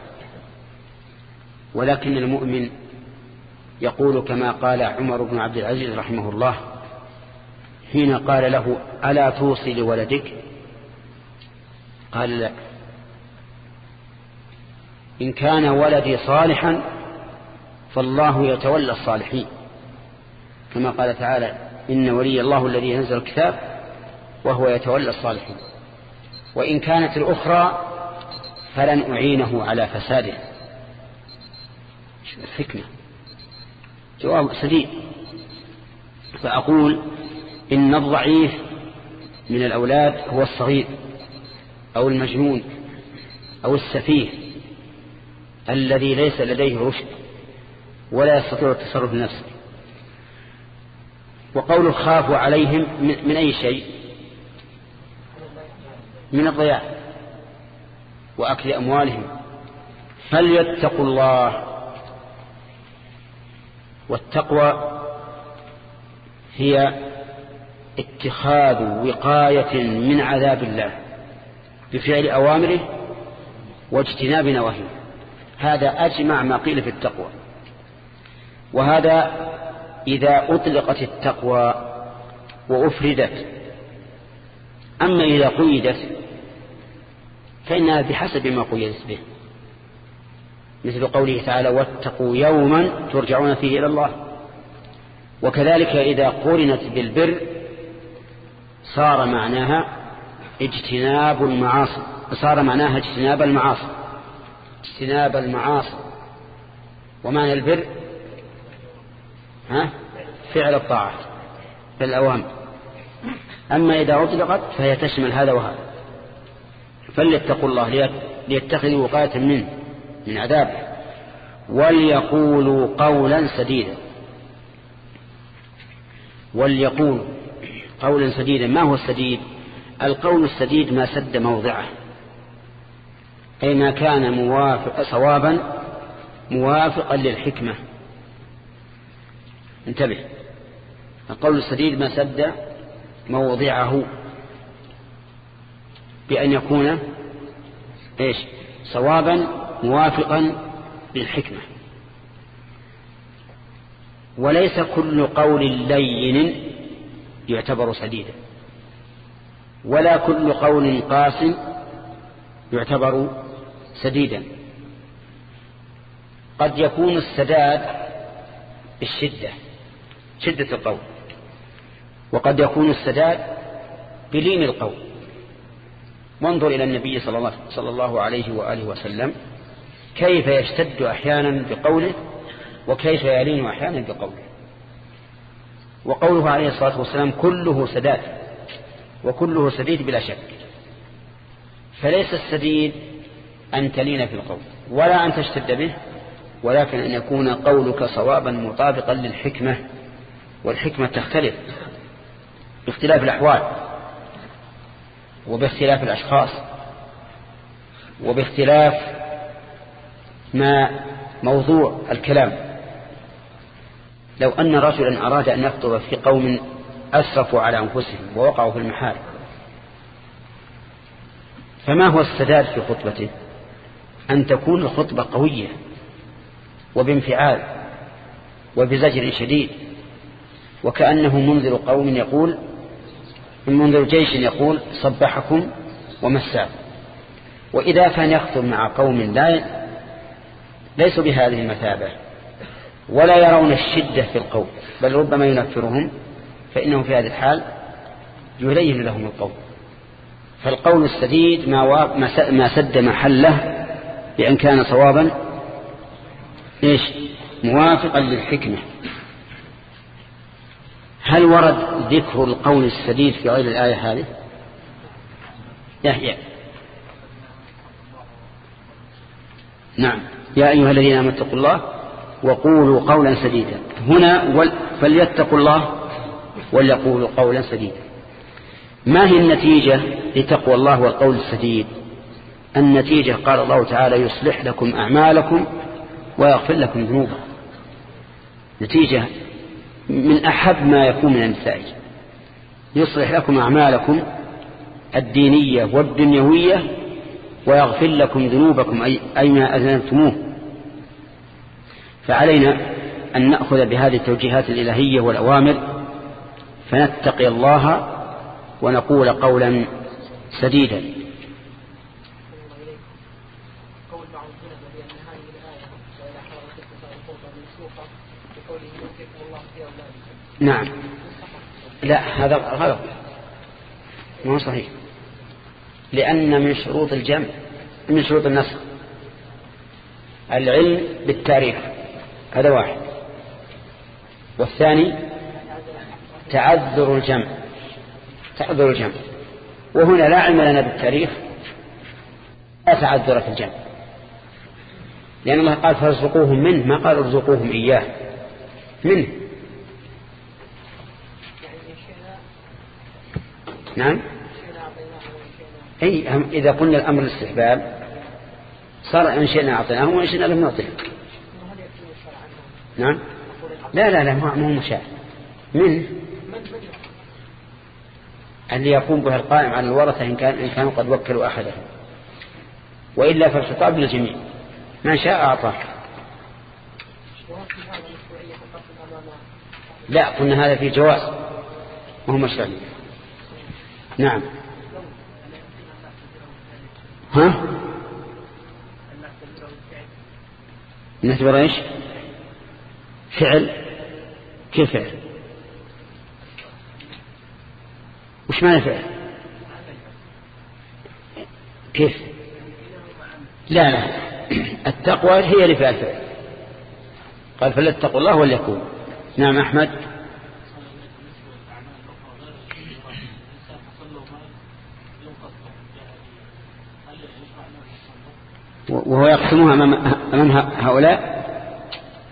ولكن المؤمن يقول كما قال عمر بن عبد العزيز رحمه الله حين قال له ألا توصي لولدك؟ قال لا. إن كان ولدي صالحا فالله يتولى الصالحين. كما قال تعالى إن ولي الله الذي ينزل الكتاب وهو يتولى الصالحين. وإن كانت الأخرى فلن أعينه على فساده. الحكمة جواب سديد. فأقول إن الضعيف من الأولاد هو الصغير أو المجنون أو السفيه الذي ليس لديه رشد. ولا يستطيع التصرف بنفسه. وقول خافوا عليهم من أي شيء؟ من الضياع وأكل أموالهم. فليتقوا الله والتقوى هي اتخاذ وقاية من عذاب الله بفعل أوامره واجتناب نواهيه. هذا أجمع ما قيل في التقوى. وهذا إذا أطلقت التقوى وأفردت. أما إذا قيدت فإنها بحسب ما قيدت به. مثل قوله تعالى واتقوا يوما ترجعون فيه إلى الله. وكذلك إذا قرنت بالبر صار معناها اجتناب المعاصي صار معناها اجتناب المعاصي. اجتناب المعاصي. ومعنى البر ها؟ فعل الطاعات في الأوامر. أما إذا أطلقت فهي تشمل هذا وهذا. فليتقوا الله ليتخذوا وقاية منه من عذابه. وليقولوا قولا سديدا. وليقولوا قولا سديدا. ما هو السديد؟ القول السديد ما سد موضعه. أي ما كان موافق صوابا موافقا للحكمة. انتبه. القول السديد ما سد موضعه بأن يكون إيش؟ صوابا موافقا للحكمة. وليس كل قول لين يعتبر سديدا. ولا كل قول قاس يعتبر سديدا. قد يكون السداد بالشدة. شدة القول. وقد يكون السداد بلين القول. وانظر إلى النبي صلى الله, صلى الله عليه وآله وسلم كيف يشتد أحيانا بقوله وكيف يلين أحيانا بقوله. وقوله عليه الصلاة والسلام كله سداد وكله سديد بلا شك. فليس السديد أن تلين في القول ولا أن تشتد به ولكن أن يكون قولك صوابا مطابقا للحكمة والحكمة تختلف باختلاف الأحوال وباختلاف الأشخاص وباختلاف ما موضوع الكلام. لو أن رجلا أراد أن يخطب في قوم أسرفوا على أنفسهم ووقعوا في المحال فما هو السداد في خطبته؟ أن تكون الخطبة قوية وبانفعال وبزجر شديد وكأنه منذر قوم يقول منذر جيش يقول صبحكم ومساكم. وإذا كان يخطب مع قوم لا ليسوا بهذه المثابة ولا يرون الشدة في القول بل ربما ينفرهم فإنه في هذه الحال يلين لهم القول فالقول السديد ما, ما سد محله بأن كان صوابا إيش؟ موافقا للحكمة. هل ورد ذكر القول السديد في غير الآية هذه؟ يحيى. نعم. يا أيها الذين آمنوا اتقوا الله وقولوا قولا سديدا. هنا فليتقوا الله وليقولوا قولا سديدا. ما هي النتيجة لتقوى الله والقول السديد؟ النتيجة قال الله تعالى يصلح لكم أعمالكم ويغفر لكم ذنوبكم. نتيجة من أحب ما يكون من النتائج. يصلح لكم أعمالكم الدينية والدنيوية ويغفر لكم ذنوبكم أي, أي ما أذنبتموه فعلينا أن نأخذ بهذه التوجيهات الإلهية والأوامر فنتقي الله ونقول قولا سديدا. نعم. لا هذا غلط. ما هو صحيح. لأن من شروط الجمع من شروط النسخ العلم بالتاريخ. هذا واحد. والثاني تعذر الجمع. تعذر الجمع. وهنا لا علم لنا بالتاريخ. لا تعذر في الجمع. لأن الله قال فارزقوهم منه ما قال ارزقوهم إياه. منه. نعم. أي إذا قلنا الأمر الاستحباب صار إن شئنا أعطيناهم وإن شئنا لم نعطيهم نعم. لا لا لا ما هو مشاع من اللي يقوم بها القائم على الورثة إن, كان إن كانوا قد وكلوا أحدهم. وإلا فالخطاب للجميع. ما شاء أعطاه. لا قلنا هذا في جواز. وهو مشروعي نعم. ها؟ نعتبر إيش؟ فعل كيف فعل وش معنى فعل؟ كيف؟ لا لا. التقوى هي لفعل فعل قال فليتقوا الله وليكون. نعم أحمد. وهو يقسمها أمام, هؤلاء؟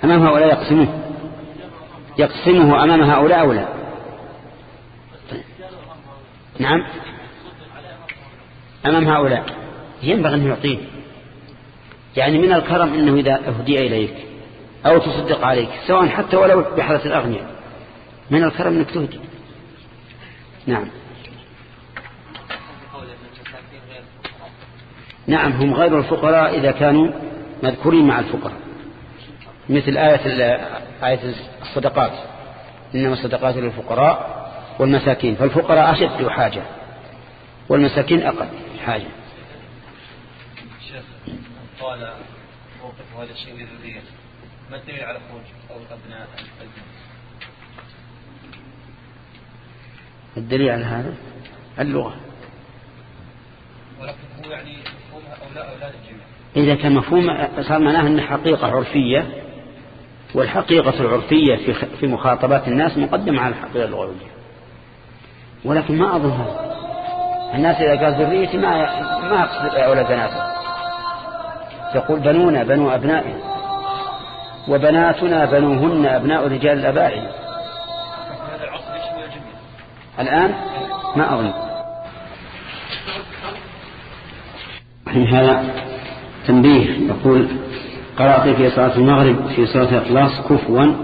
أمام هؤلاء يقسمه يقسمه أمام هؤلاء أو لا؟ نعم. أمام هؤلاء. ينبغي أن يعطيه يعني من الكرم أنه إذا أهدي إليك أو تصدق عليك سواء حتى ولو بحالة الأغنياء. من الكرم أنك تهدي. نعم. نعم هم غير الفقراء إذا كانوا مذكورين مع الفقراء. مثل آية آية الصدقات. إنما الصدقات للفقراء والمساكين. فالفقراء أشد حاجة والمساكين أقل حاجة. شيخ قال موقف هذا الشيء للذرية ما الدليل على خروج أبناء الدليل على هذا اللغة. ولكن يعني أولاد أولاد الجميع. إذا كان مفهوم صار معناه أن حقيقة عرفية والحقيقة العرفية في في مخاطبات الناس مقدمة على الحقيقة اللغوية ولكن ما أظن هذا الناس إذا قال ذريتي ما ما أقصد أولاد بناته يقول بنونا بنو أبنائه وبناتنا بنوهن أبناء رجال الأباعي الآن ما أظن. هذا تنبيه. يقول قرأت في صلاة المغرب في صلاة الإخلاص كفوا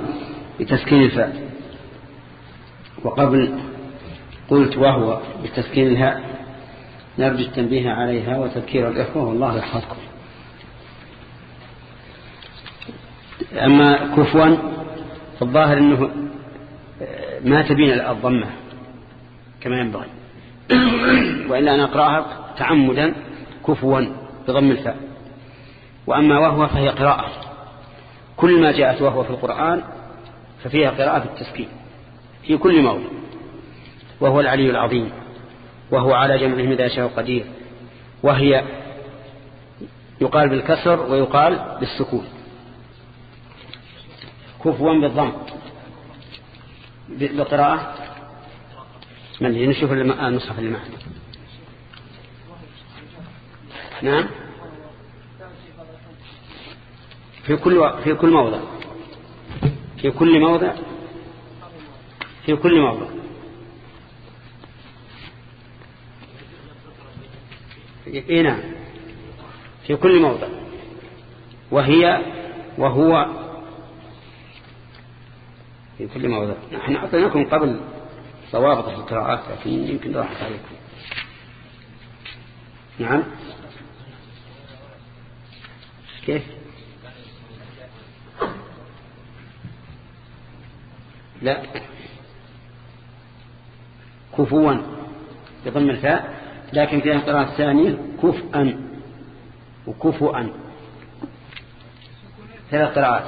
بتسكين الفاء وقبل قلت وهو بتسكين الهاء نرجو التنبيه عليها وتذكير الإخوة والله يحفظكم. أما كفوا فالظاهر أنه ما تبين الضمة كما ينبغي. وإلا أن أقرأها تعمدا كفوا بضم الفاء. وأما وهو فهي قراءة. كل ما جاءت وهو في القرآن ففيها قراءة التسكين في كل موضع. وهو العلي العظيم. وهو على جمعهم إذا شاء قدير وهي يقال بالكسر ويقال بالسكون. كفوا بالضم. بالقراءة من نشوف المصحف اللي معنا نعم. في كل في كل موضع. في كل موضع. في كل موضع. اي نعم. في كل موضع. وهي وهو. في كل موضع. نحن أعطيناكم قبل ضوابط القراءات لكن يمكن راحت عليكم. نعم. كيف؟ لا. كفوا بضم الفاء لكن في القراءة الثانية كفءا وكفؤا. ثلاث قراءات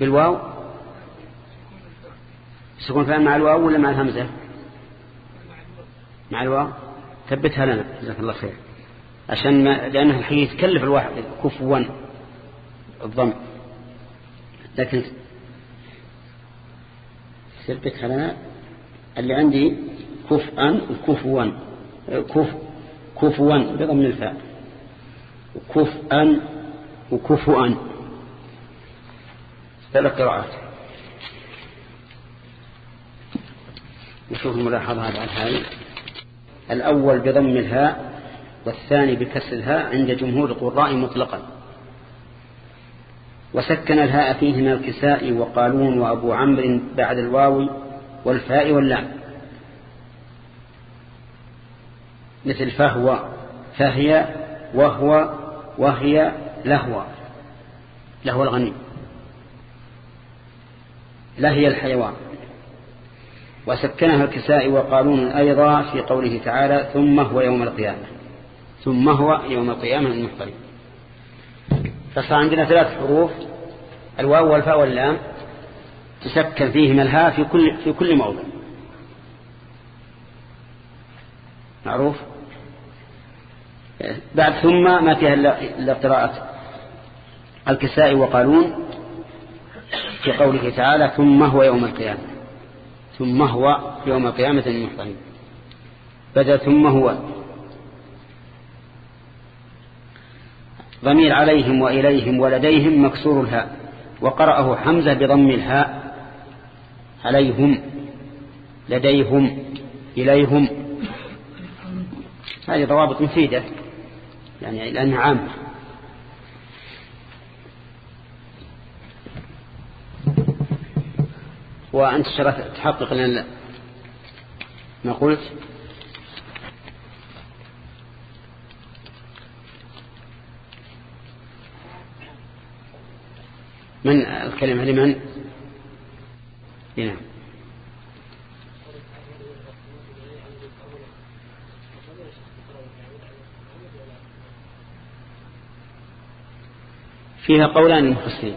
بالواو؟ سكون فعل مع الواو ولا مع الهمزة؟ مع الواو. ثبتها لنا جزاك الله خير. عشان ما لأنه الحين يتكلف الواحد كفوا الضم. لكن ثبتها لنا اللي عندي كفءا وكفوا. كف كفوا بضم الفاء وكفءا وكفؤا ثلاث قراءات. نشوف الملاحظة بعد هذه الأول بضم الهاء. والثاني بكسر الهاء عند جمهور القراء مطلقا. وسكن الهاء فيه من الكساء وقالون وأبو عمرو بعد الواو والفاء واللام. مثل فهو فهي وهو وهي لهو. لهو الغني. لهي الحيوان. وسكنها الكساء وقالون أيضا في قوله تعالى ثم هو يوم القيامة. ثم هو يوم القيامة المحضرين. فصار عندنا ثلاث حروف الواو والفاء واللام تسكن فيهم الهاء في كل في كل موضع. معروف؟ بعد ثم ما فيها إلا قراءة الكسائي وقالون في قوله تعالى ثم هو يوم القيامة. ثم هو يوم القيامة المحضرين. بدأ ثم هو. ضمير عليهم وإليهم ولديهم مكسور الهاء وقرأه حمزة بضم الهاء عليهم لديهم إليهم. هذه ضوابط مفيدة يعني لأنها عامة. وأنت تحقق لنا ما قلت؟ من الكلمة لمن؟ نعم. فيها قولان المفسرين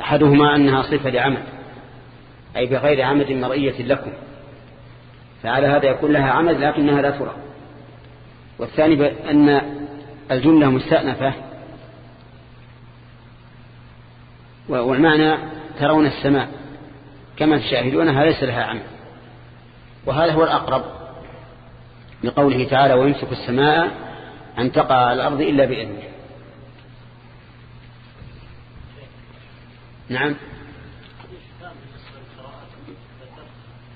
أحدهما أنها صفة لعمل أي بغير عمد مرئية لكم. فعلى هذا يكون لها عمد لكنها لا ترى. والثاني بأن الجملة مستأنفة والمعنى ترون السماء. كما تشاهدونها ليس لها عمل. وهذا هو الأقرب لقوله تعالى ويمسك السماء أن تقع على الأرض إلا بإذنه. نعم.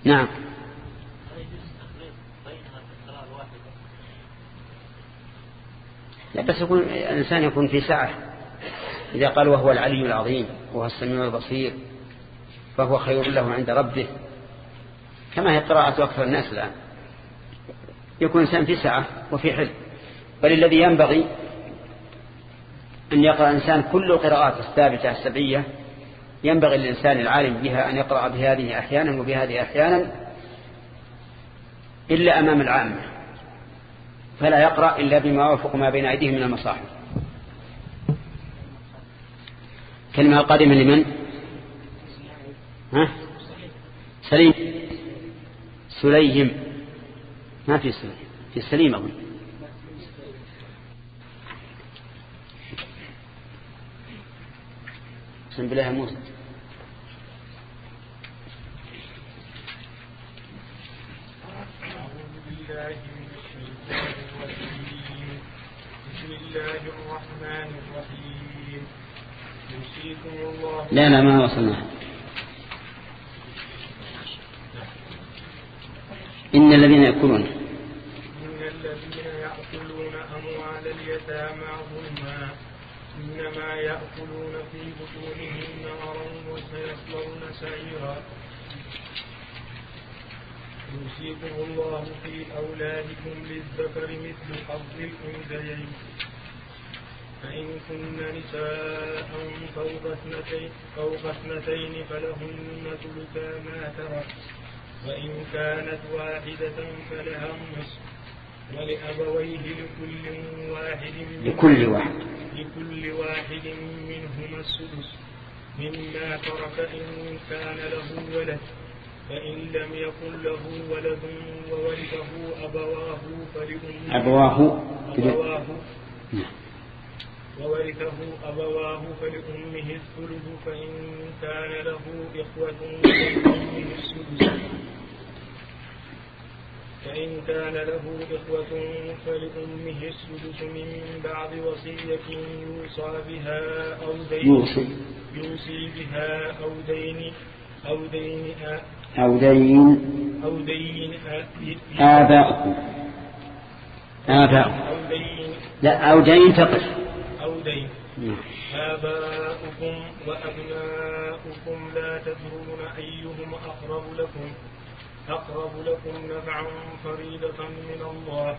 نعم. لا بس يكون الإنسان يكون في سعة إذا قال وهو العلي العظيم وهو السميع البصير فهو خير له عند ربه. كما هي قراءة أكثر الناس الآن. يكون إنسان في سعة وفي حلم. بل الذي ينبغي أن يقرأ إنسان كل القراءات الثابتة السبعية ينبغي للإنسان العالم بها أن يقرأ بهذه أحيانا وبهذه أحيانا إلا أمام العامة. فلا يقرأ إلا بما وفق ما بين أيديه من المصاحف. كلمة القادمة لمن؟ ها؟ سليم. سليم. ما في سليم. في سليم أظن. بسم الله موسى لا لا ما وصلنا. إن الذين يأكلون. إن الذين يأكلون أموال اليتامى ظلما إنما يأكلون في بطونهم نارا وسيصلون سعيرا. يوصيكم الله في أولادكم للذكر مثل حظ الأنثيين. فإن كن نساء فوق اثنتين, فوق اثنتين فلهن ثلثا ما ترك. وإن كانت واحدة فلها النصف. ولأبويه لكل واحد لكل واحد. لكل واحد منهما السدس. مما ترك إن كان له ولد. فإن لم يكن له ولد وورثه أبواه فلأمه أبواه أبواه نعم. وورثه أبواه فلأمه الثلث فإن كان له إخوة فلأمه السدس. فإن كان له إخوة فلأمه السدس من بعد وصية يوصى بها أو دين يوصي. بها أو دين أو دين أو دين أو دين آباؤكم. آباؤكم. لا أو دين تقف أو دين نعم. آباؤكم وأبناؤكم لا تدرون أيهم أقرب لكم. أقرب لكم نفعا فريدة من الله.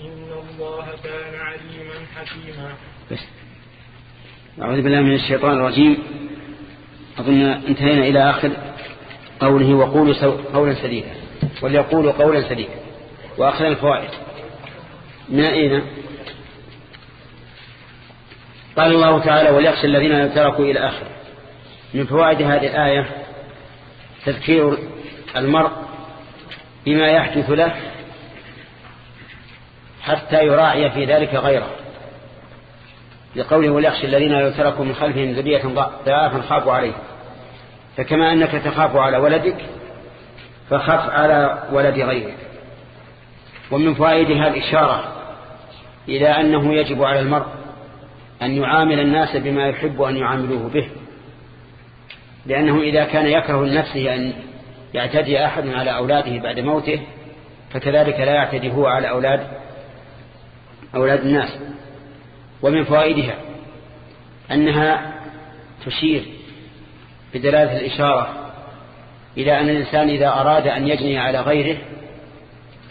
إن الله كان عليما حكيما. أعوذ بالله من الشيطان الرجيم. أظن انتهينا إلى آخر قوله وقولوا سو... قولا سديدا. وليقولوا قولا سديدا. وآخر الفوائد. من أين قال الله تعالى وليخشى الذين يتركوا إلى آخر من فوائد هذه الآية تذكير المرء بما يحدث له حتى يراعي في ذلك غيره. لقوله وليخشى الذين لو تركوا من خلفهم ذرية ضعافا خافوا عليه فكما أنك تخاف على ولدك فخف على ولد غيرك. ومن فوائدها الإشارة إلى أنه يجب على المرء أن يعامل الناس بما يحب أن يعاملوه به. لأنه إذا كان يكره لنفسه أن يعتدي أحد على أولاده بعد موته فكذلك لا يعتدي هو على أولاد أولاد الناس. ومن فوائدها أنها تشير بدلالة الإشارة إلى أن الإنسان إذا أراد أن يجني على غيره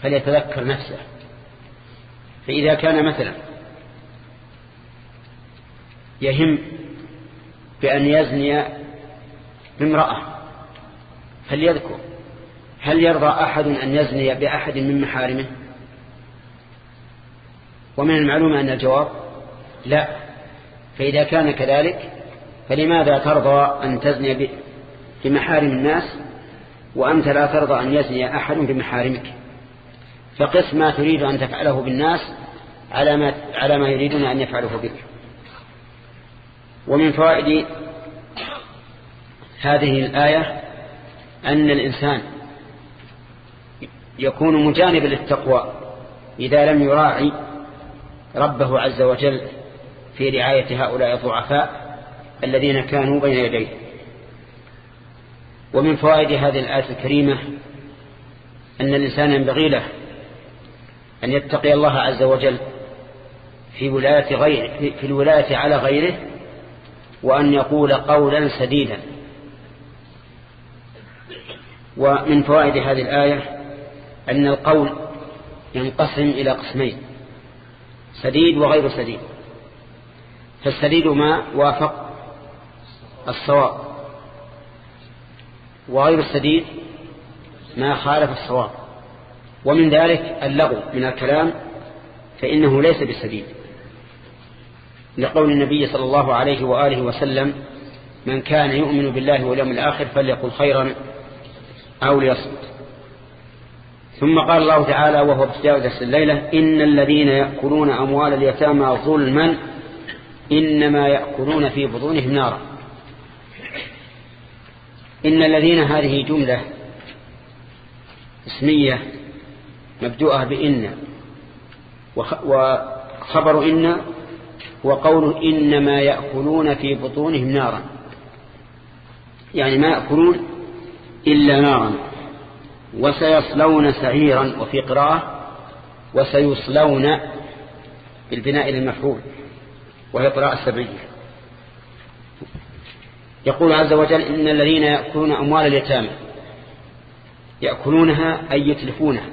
فليتذكر نفسه. فإذا كان مثلا يهم بأن يزني بامرأة. فليذكر هل يرضى أحد أن يزني بأحد من محارمه؟ ومن المعلوم أن الجواب لا. فإذا كان كذلك فلماذا ترضى أن تزني بمحارم الناس وأنت لا ترضى أن يزني أحد بمحارمك؟ فقس ما تريد أن تفعله بالناس على ما, على ما يريدون أن يفعله بك. ومن فوائد هذه الآية أن الإنسان يكون مجانبا للتقوى إذا لم يراعي ربه عز وجل في رعاية هؤلاء الضعفاء الذين كانوا بين يديه. ومن فوائد هذه الآية الكريمة أن الإنسان ينبغي له أن يتقي الله عز وجل في ولاية غيره في الولاية على غيره وأن يقول قولا سديدا. ومن فوائد هذه الآية أن القول ينقسم إلى قسمين سديد وغير سديد. فالسديد ما وافق الصواب وغير السديد ما خالف الصواب. ومن ذلك اللغو من الكلام فإنه ليس بالسديد لقول النبي صلى الله عليه وآله وسلم من كان يؤمن بالله واليوم الآخر فليقل خيرا أو ليصمت. ثم قال الله تعالى وهو بتجاوز الليلة إن الذين يأكلون أموال اليتامى ظلما إنما يأكلون في بطونهم نارا. إن الذين هذه جملة اسمية مبدوءة بإن وخبر إن وقول إنما يأكلون في بطونهم نارا. يعني ما يأكلون إلا نارا. وسيصلون سعيرا وفي قراءة وسيصلون بالبناء للمفعول وهي قراءة سبعية. يقول عز وجل إن الذين يأكلون أموال اليتامى يأكلونها أي يتلفونها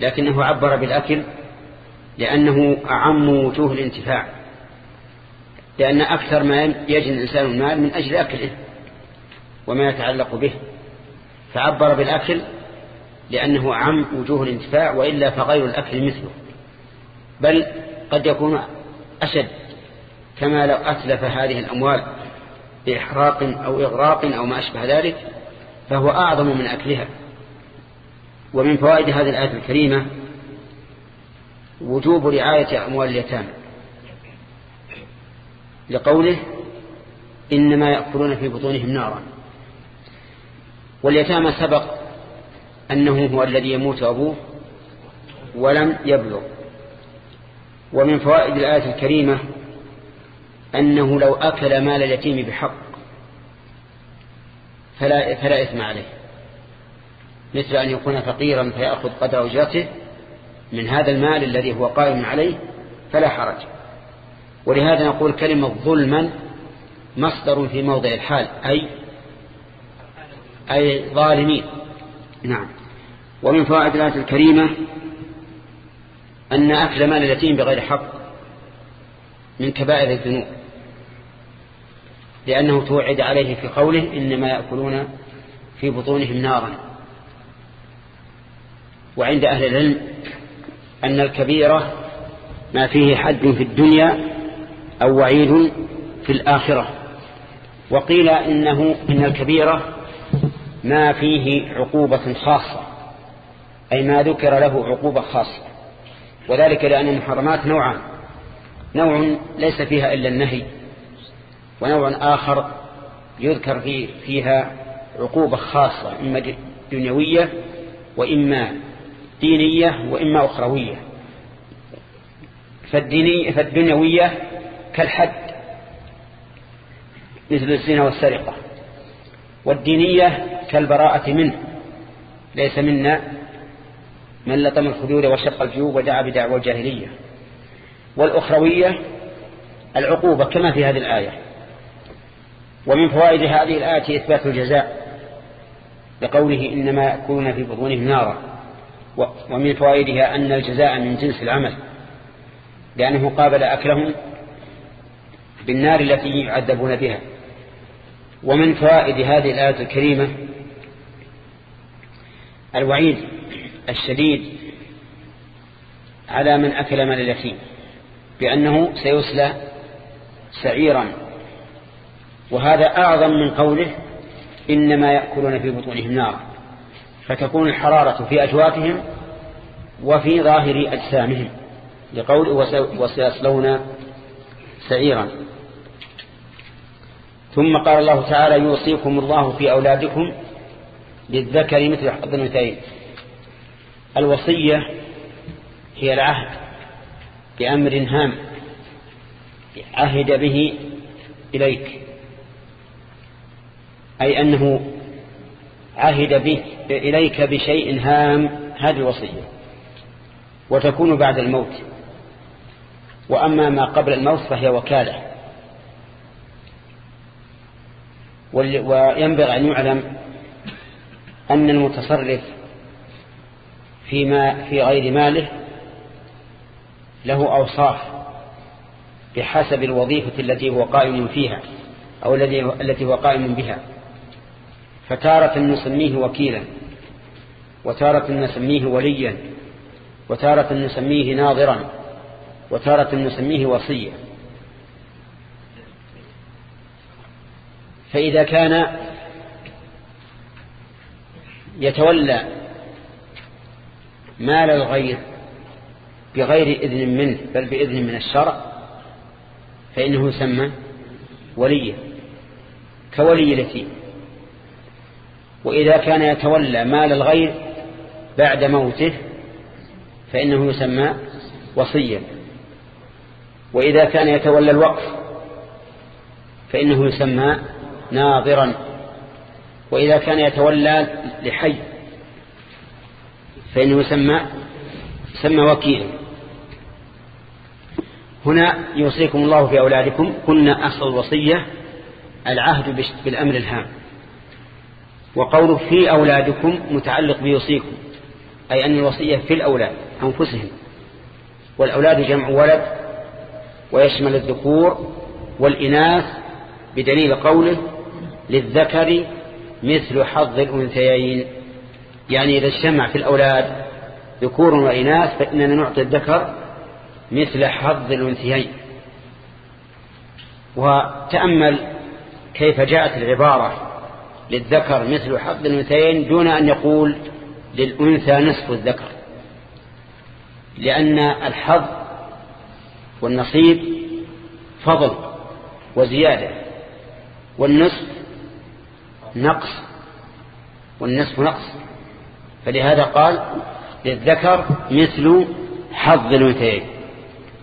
لكنه عبر بالأكل لأنه أعم وجوه الانتفاع. لأن أكثر ما يجن الإنسان المال من أجل أكله وما يتعلق به. فعبر بالأكل لأنه أعم وجوه الانتفاع وإلا فغير الأكل مثله. بل قد يكون أشد كما لو أتلف هذه الأموال بإحراق أو إغراق أو ما أشبه ذلك فهو أعظم من أكلها. ومن فوائد هذه الآية الكريمة وجوب رعاية أموال اليتامى. لقوله إنما يأكلون في بطونهم نارا. واليتامى سبق أنه هو الذي يموت أبوه ولم يبلغ. ومن فوائد الآية الكريمة أنه لو أكل مال اليتيم بحق فلا, فلا إثم عليه. مثل أن يكون فقيرا فيأخذ قدر أجرته من هذا المال الذي هو قائم عليه فلا حرج. ولهذا نقول كلمة ظلما مصدر في موضع الحال أي أي ظالمين. نعم. ومن فوائد الآية الكريمة أن أكل مال اليتيم بغير حق من كبائر الذنوب لأنه توعد عليه في قوله إنما يأكلون في بطونهم نارا. وعند أهل العلم أن الكبيرة ما فيه حد في الدنيا أو وعيد في الآخرة. وقيل إنه إن الكبيرة ما فيه عقوبة خاصة أي ما ذكر له عقوبة خاصة. وذلك لأن المحرمات نوعان. نوع ليس فيها إلا النهي ونوع آخر يذكر فيه فيها عقوبة خاصة إما دنيوية وإما دينية وإما أخروية. فالدينية فالدنيوية كالحد مثل الزنا والسرقة. والدينية كالبراءة منه. ليس منا من لطم الخدود وشق الجيوب ودعا بدعوى الجاهلية والأخروية العقوبة كما في هذه الآية. ومن فوائد هذه الآية إثبات الجزاء لقوله إنما يأكلون في بطونهم نارا. ومن فوائدها أن الجزاء من جنس العمل لأنه قابل أكلهم بالنار التي يعذبون بها. ومن فوائد هذه الآية الكريمة الوعيد الشديد على من أكل مال اليتيم بأنه سيسلى سعيرا. وهذا أعظم من قوله إنما يأكلون في بطونهم نارا. فتكون الحرارة في أجوافهم وفي ظاهر أجسامهم لقول وسيصلون سعيرا. ثم قال الله تعالى يوصيكم الله في أولادكم للذكر مثل حظ الأنثيين. الوصية هي العهد بأمر هام عهد به إليك أي أنه عهد به إليك بشيء هام هذه الوصية. وتكون بعد الموت. وأما ما قبل الموت فهي وكالة. وينبغي أن يعلم أن المتصرف فيما في غير ماله له أوصاف بحسب الوظيفة التي هو قائم فيها أو التي هو قائم بها. فتارة نسميه وكيلا. وتارة نسميه وليا وتارة نسميه ناظرا وتارة نسميه وصيا. فإذا كان يتولى مال الغير بغير إذن منه بل بإذن من الشرع فإنه يسمى وليا كولي اليتيم. وإذا كان يتولى مال الغير بعد موته فإنه يسمى وصيا. وإذا كان يتولى الوقف فإنه يسمى ناظرا. وإذا كان يتولى لحي فإنه يسمى يسمى وكيلا. هنا يوصيكم الله في أولادكم كنا أصل الوصية العهد بالأمر الهام. وقوله في أولادكم متعلق بيوصيكم. أي أن الوصية في الأولاد أنفسهم. والأولاد جمع ولد ويشمل الذكور والإناث بدليل قوله للذكر مثل حظ الأنثيين. يعني إذا اجتمع في الأولاد ذكور وإناث فإننا نعطي الذكر مثل حظ الأنثيين. وتأمل كيف جاءت العبارة للذكر مثل حظ الأنثيين دون أن يقول للأنثى نصف الذكر لأن الحظ والنصيب فضل وزيادة والنصف نقص والنصف نقص. فلهذا قال للذكر مثل حظ الأنثيين.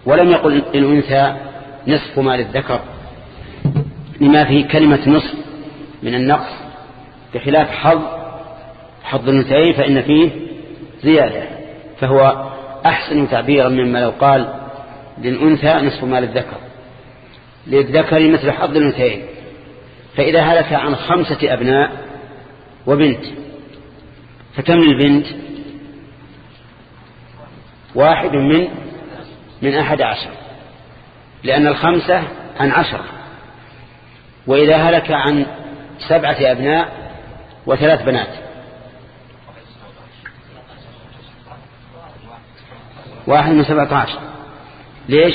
ولم يقل الأنثى نصف ما للذكر لما في كلمة نصف من النقص بخلاف حظ حظ الأنثيين فإن فيه زيادة فهو أحسن تعبيرا مما لو قال للأنثى نصف ما للذكر للذكر مثل حظ الأنثيين فإذا هلك عن خمسة أبناء وبنت فكم للبنت؟ واحد من من أحد عشر لأن الخمسة عن عشر. وإذا هلك عن سبعة أبناء وثلاث بنات واحد من سبعة عشر. ليش؟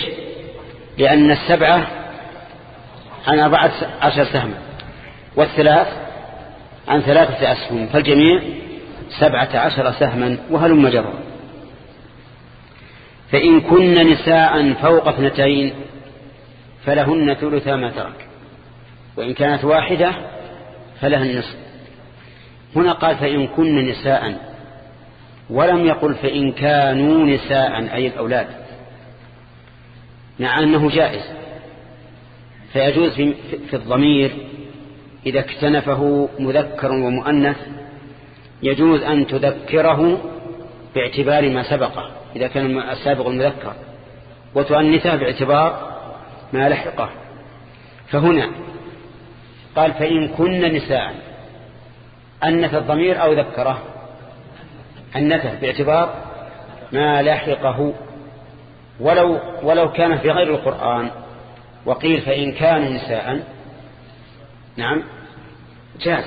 لأن السبعة عن أربعة عشر سهما والثلاث عن ثلاثة أسهم. فالجميع سبعة عشر سهما وهلم جرا فإن كن نساء فوق اثنتين فلهن ثلث ما ترك. وإن كانت واحدة فلها النصف. هنا قال فإن كن نساء ولم يقل فإن كانوا نساء أي الأولاد. مع أنه جائز. فيجوز في الضمير إذا اكتنفه مذكر ومؤنث يجوز أن تذكره باعتبار ما سبقه إذا كان السابق المذكر. وتؤنثه باعتبار ما لحقه. فهنا قال فإن كن نساء أنث الضمير أو ذكره. أنثه باعتبار ما لحقه. ولو, ولو كان في غير القرآن وقيل فإن كانوا نساء نعم جاز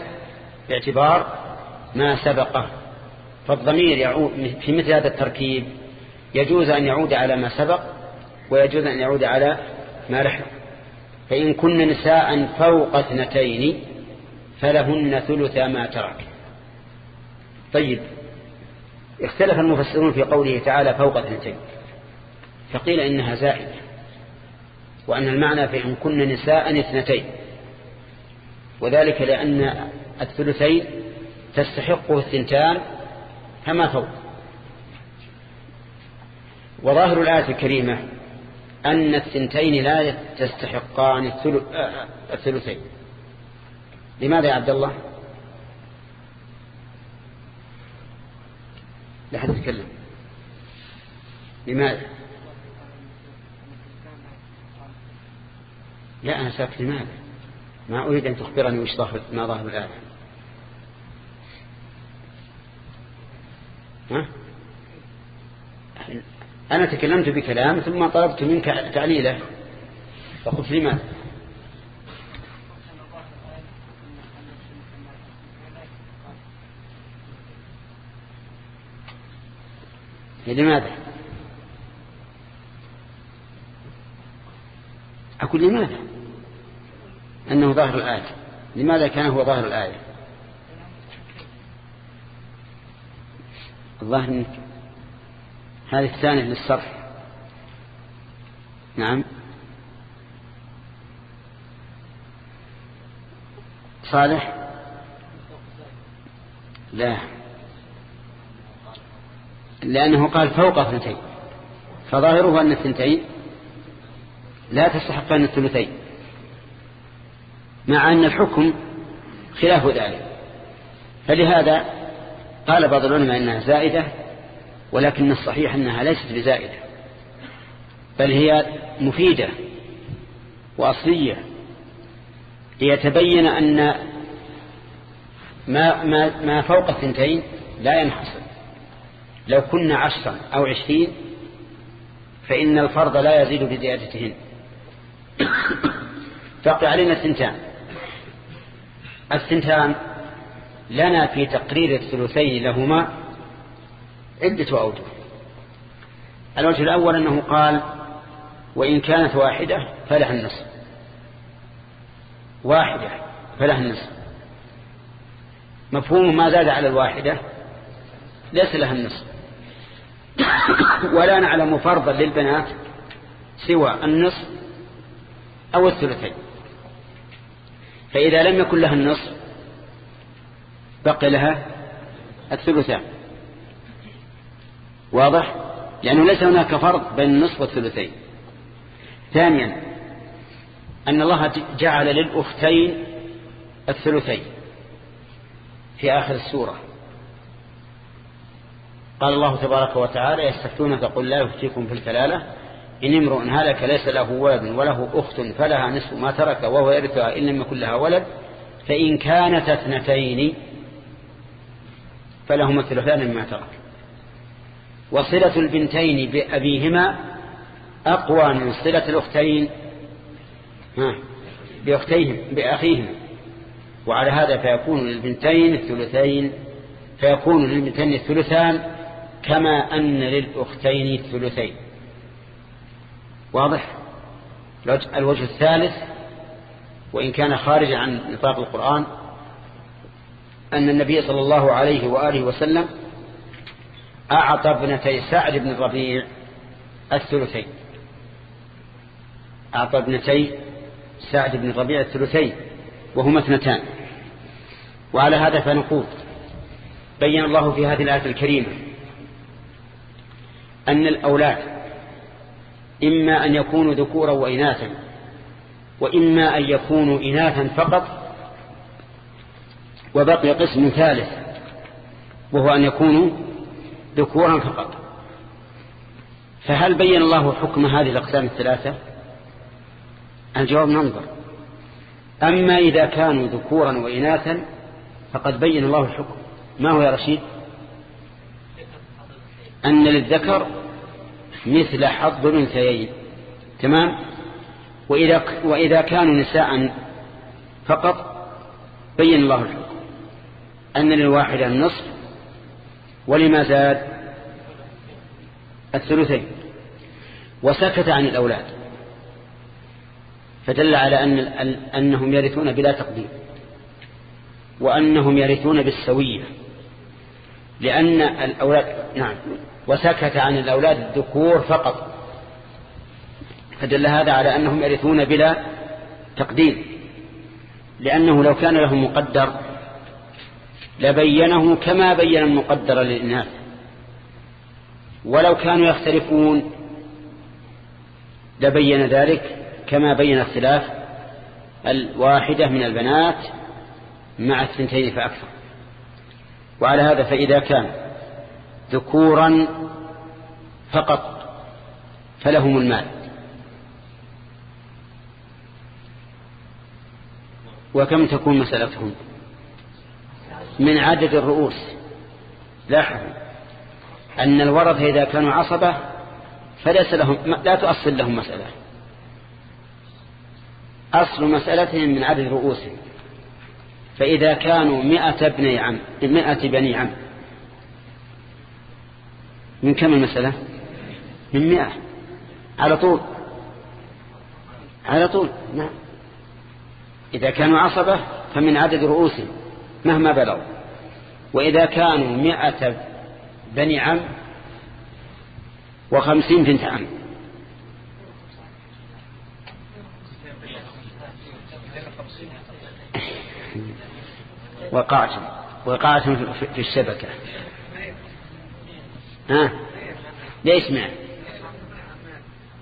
باعتبار ما سبقه. فالضمير يعود في مثل هذا التركيب يجوز أن يعود على ما سبق ويجوز أن يعود على ما لحق. فإن كن نساء فوق اثنتين فلهن ثلث ما ترك. طيب. اختلف المفسرون في قوله تعالى فوق اثنتين فقيل إنها زائدة وأن المعنى فإن كن نساء اثنتين وذلك لأن الثلثين تستحقه الثنتان كما فوق. وظاهر الآية الكريمة أن الثنتين لا تستحقان الثلثين. لماذا يا عبد الله؟ لا حد يتكلم. لماذا؟ لا أنا ساكت لماذا؟ ما أريد أن تخبرني وش ظاهر ما ظاهر الآية ها؟ أنا تكلمت بكلام ثم طلبت منك تعليله. فقلت لماذا؟ لماذا؟ أقول لماذا؟ أنه ظاهر الآية. لماذا كان هو ظاهر الآية؟ الظاهر هذه الثانية للصرف. نعم. صالح؟ لا. لأنه قال فوق اثنتين فظاهره أن الثنتين لا تستحقان الثلثين مع أن الحكم خلاف ذلك. فلهذا قال بعض العلماء إنها زائدة ولكن الصحيح أنها ليست بزائدة بل هي مفيدة وأصلية ليتبين أن ما, ما, ما فوق الثنتين لا ينحصر. لو كنا عشرا أو عشرين فإن الفرض لا يزيد بزيادتهن. تقع علينا الثنتان. الثنتان لنا في تقرير الثلثين لهما عدة أوجه الوجه الأول أنه قال وإن كانت واحدة فلها النصف. واحدة فلها النصف. مفهوم ما زاد على الواحدة؟ ليس لها النصف. ولا نعلم فرضا للبنات سوى النصف أو الثلثين. فإذا لم يكن لها النصف بقي لها الثلثان. واضح؟ لأنه ليس هناك فرق بين النصف والثلثين. ثانيا أن الله جعل للأختين الثلثين في آخر السورة. قال الله تبارك وتعالى يستفتونك قل لا يفتيكم في الكلالة. إن امرؤ هلك ليس له ولد وله أخت فلها نصف ما ترك وهو يرثها إن لم يكن لها ولد فإن كانت اثنتين فلهما الثلثان مما ترك. وصلة البنتين بأبيهما أقوى من صلة الأختين بأختيهم بأخيهم وعلى هذا فيكون للبنتين الثلثين فيكون للبنتين الثلثان كما أن للأختين الثلثين واضح؟ الوجه الثالث وإن كان خارجا عن نطاق القرآن أن النبي صلى الله عليه وآله وسلم أعطى ابنتي سعد بن الربيع الثلثين. أعطى ابنتي سعد بن الربيع الثلثين وهما اثنتان. وعلى هذا فنقول بين الله في هذه الآية الكريمة أن الأولاد إما أن يكونوا ذكورا وإناثا وإما أن يكونوا إناثا فقط وبقي قسم ثالث وهو أن يكونوا ذكورا فقط. فهل بين الله حكم هذه الأقسام الثلاثة؟ الجواب ننظر. أما إذا كانوا ذكورا وإناثا فقد بين الله الحكم. ما هو يا رشيد؟ أن للذكر مثل حظ الأنثيين. تمام؟ وإذا, وإذا كانوا نساء فقط بين الله الحكم أن للواحد النصف ولما زاد الثلثين. وسكت عن الأولاد. فدل على أن أنهم يرثون بلا تقدير. وأنهم يرثون بالسوية. لأن الأولاد نعم. وسكت عن الأولاد الذكور فقط. فدل هذا على أنهم يرثون بلا تقدير لأنه لو كان لهم مقدر لبينه كما بين المقدر للإناث. ولو كانوا يختلفون لبين ذلك كما بين اختلاف الواحدة من البنات مع الثنتين فأكثر. وعلى هذا فإذا كان ذكورا فقط فلهم المال. وكم تكون مسألتهم؟ من عدد الرؤوس. لاحظوا أن الورثة إذا كانوا عصبة فليس لهم لا تؤصل لهم مسألة. أصل مسألتهم من عدد رؤوسهم. فإذا كانوا مئة بني عم مئة بني عم من كم المسألة؟ من مئة. على طول. على طول. نعم. إذا كانوا عصبة فمن عدد رؤوسهم مهما بلغوا. وإذا كانوا مئة بني عم وخمسين بنت عم. وقعتم وقعتم في الشبكة. ها؟ ليش مع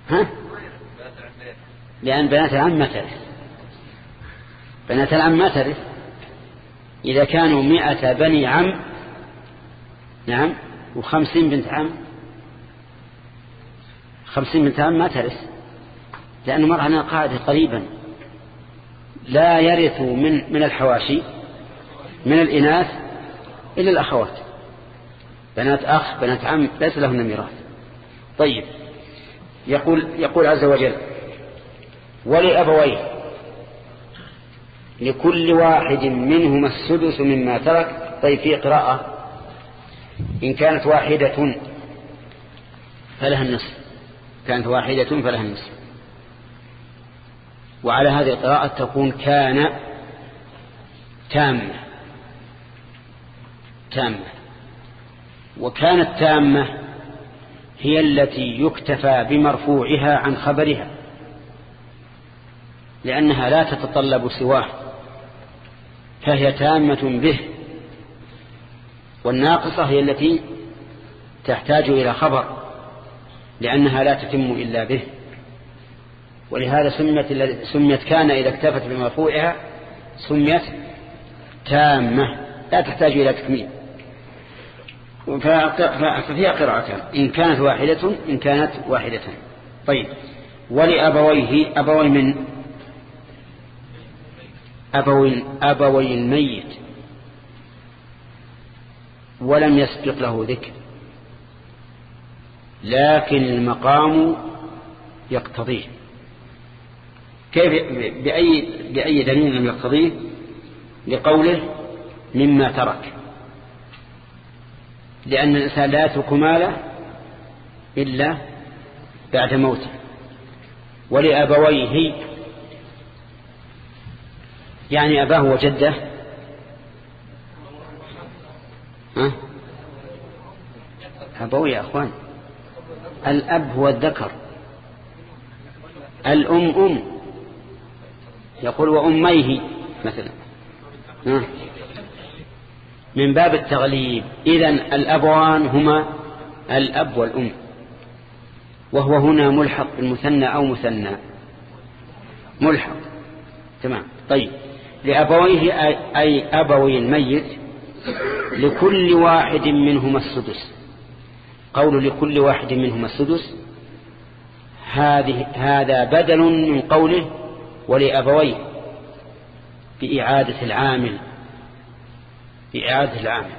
ها؟ لأن بنات العم ما ترث. بنات العم ما ترث. إذا كانوا مئة بني عم نعم وخمسين بنت عم خمسين بنت عم ما ترث. لأنه مر على قاعدة قريبا. لا يرث من من الحواشي من الإناث إلا الأخوات. بنات أخ بنات عم ليس لهن ميراث. طيب. يقول يقول عز وجل ولأبويه لكل واحد منهما السدس مما ترك. طيب في قراءة إن كانت واحدة فلها النصف. كانت واحدة فلها النصف. وعلى هذه القراءة تكون كان تامة. تامة. وكانت تامة هي التي يكتفى بمرفوعها عن خبرها لأنها لا تتطلب سواه فهي تامة به والناقصة هي التي تحتاج إلى خبر لأنها لا تتم إلا به ولهذا سميت, سميت كان إذا اكتفت بمرفوعها سميت تامة لا تحتاج إلى تكميل. ففيها قراءتان إن كانت واحدة إن كانت واحدة. طيب. ولأبويه أبوي من؟ أبوي, أبوي الميت. ولم يسبق له ذكر. لكن المقام يقتضيه. كيف بأي, بأي دليل لم يقتضيه؟ لقوله مما ترك. لأن الإنسان لا يترك ماله إلا بعد موته. ولأبويه يعني أباه وجده. ها؟ أبوي يا أخوان. الأب هو الذكر. الأم أم. يقول وأميه مثلا. من باب التغليب. إذن الأبوان هما الأب والأم وهو هنا ملحق بالمثنى أو مثنى. ملحق. تمام. طيب. لأبويه أي أبوي الميت لكل واحد منهما السدس. قول لكل واحد منهما السدس هذه هذا بدل من قوله ولأبويه بإعادة العامل. بإعادة العامل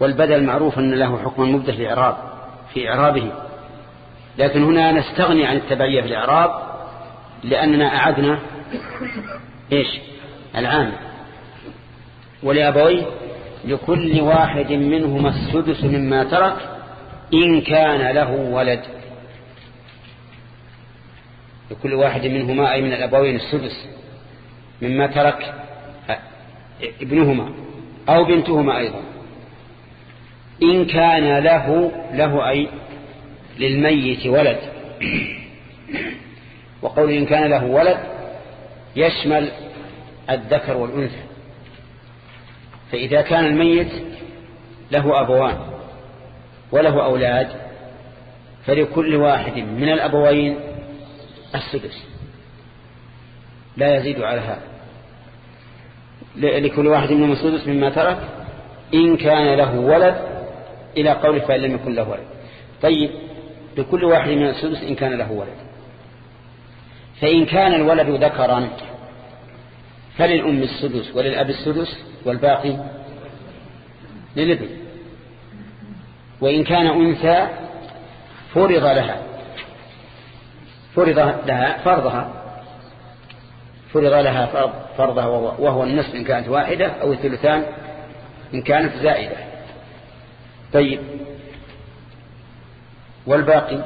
والبدل معروف أن له حكم مبدل في إعراب في إعرابه. لكن هنا نستغني عن التبعية في الإعراب لأننا أعدنا إيش؟ العامل ولأبويه لكل واحد منهما السدس مما ترك إن كان له ولد. لكل واحد منهما أي من الأبوين السدس مما ترك ابنهما أو بنتهما أيضا. إن كان له له أي للميت ولد. وقول إن كان له ولد يشمل الذكر والأنثى. فإذا كان الميت له أبوان وله أولاد فلكل واحد من الأبوين السدس. لا يزيد على هذا. لكل واحد منهم السدس مما ترك إن كان له ولد إلى قول فإن لم يكن له ولد. طيب لكل واحد من السدس إن كان له ولد. فإن كان الولد ذكرا فللأم السدس وللأب السدس والباقي للابن. وإن كان أنثى فرض لها. فرض لها فرضها. فرض لها فرض فرضها وهو النصف إن كانت واحدة أو الثلثان إن كانت زائدة. طيب. والباقي؟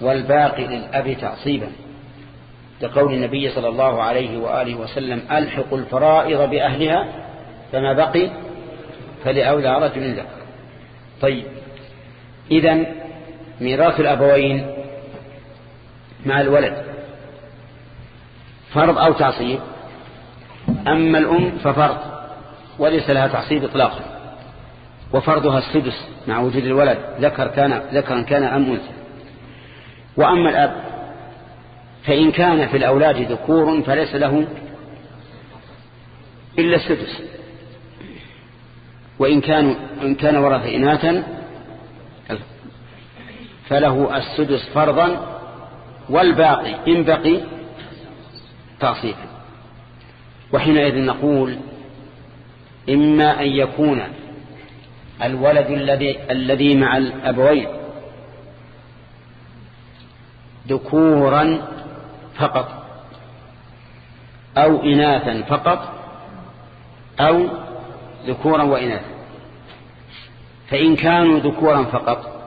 والباقي للأب تعصيبا. لقول النبي صلى الله عليه وآله وسلم ألحق الفرائض بأهلها فما بقي؟ فلأولى رجل ذكر. طيب. إذن ميراث الأبوين مع الولد. فرض أو تعصيب؟ أما الأم ففرض وليس لها تعصيب إطلاقا. وفرضها السدس مع وجود الولد ذكر كان ذكرا كان أم أنثى. وأما الأب فإن كان في الأولاد ذكور فليس له إلا السدس. وإن كان, إن كان ورث إناثا فله السدس فرضا والباقي إن بقي تعصيبا وحينئذ نقول إما أن يكون الولد الذي الذي مع الأبوين ذكورا فقط أو إناثا فقط أو ذكورا وإناثا. فإن كانوا ذكورا فقط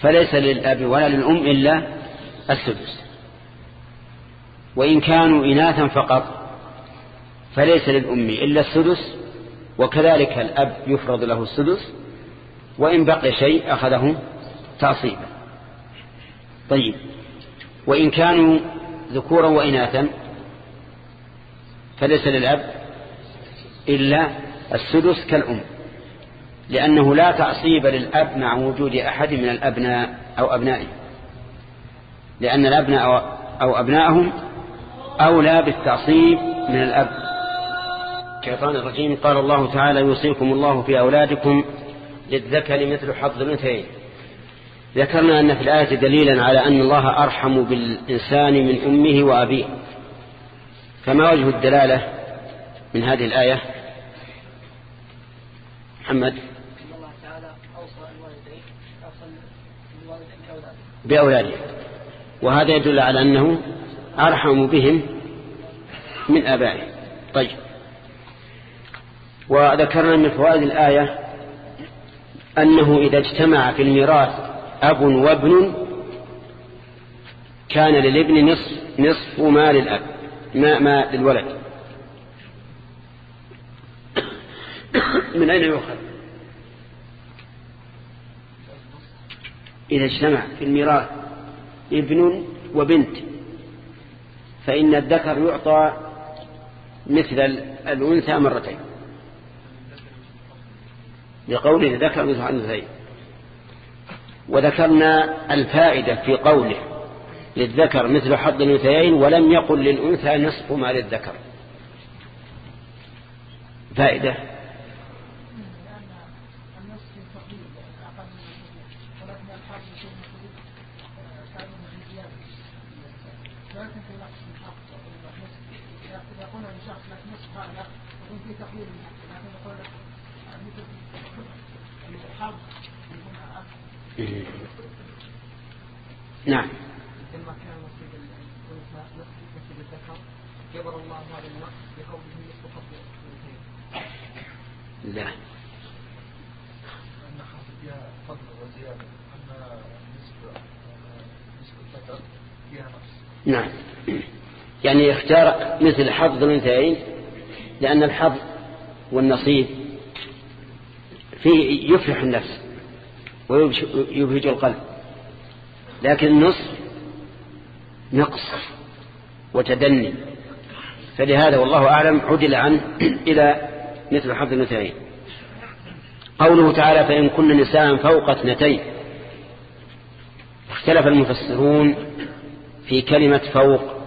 فليس للأب ولا للأم إلا السدس. وإن كانوا إناثا فقط فليس للأم إلا السدس وكذلك الأب يفرض له السدس وإن بقي شيء أخذه تعصيبا. طيب وإن كانوا ذكورا وإناثا فليس للأب إلا السدس كالأم لأنه لا تعصيب للأب مع وجود أحد من الأبناء أو أبنائه لأن الأبناء أو أبنائهم أولى بالتعصيب من الأب. الشيطان الرجيم قال الله تعالى يوصيكم الله في أولادكم للذكر مثل حظ الأنثيين. ذكرنا أن في الآية دليلا على أن الله أرحم بالإنسان من أمه وأبيه. فما وجه الدلالة من هذه الآية؟ محمد. بأولاده وهذا يدل على أنه أرحم بهم من آبائهم. طيب. وذكرنا من فوائد الآية أنه إذا اجتمع في الميراث أب وابن كان للابن نصف نصف ما للأب ما, ما للولد. من أين يؤخذ؟ إذا اجتمع في الميراث ابن وبنت فإن الذكر يعطى مثل الأنثى مرتين. لقوله ذكر مثل الأنثيين. وذكرنا الفائدة في قوله للذكر مثل حظ الأنثيين ولم يقل للأنثى نصف ما للذكر. فائدة نعم لما كان نصيب الانثى نصيب الذكر جبر الله هذا النقص بقوله نصف لا أن فيها فضل وزيادة أن نصف نصف الذكر فيها نقص نعم يعني اختار مثل حظ الانثيين لأن الحظ والنصيب فيه يفرح النفس ويبهج القلب. لكن النصف نقص وتدني. فلهذا والله أعلم عدل عنه إلى مثل حظ النثيين قوله تعالى فإن كن نساء فوق اثنتين اختلف المفسرون في كلمة فوق.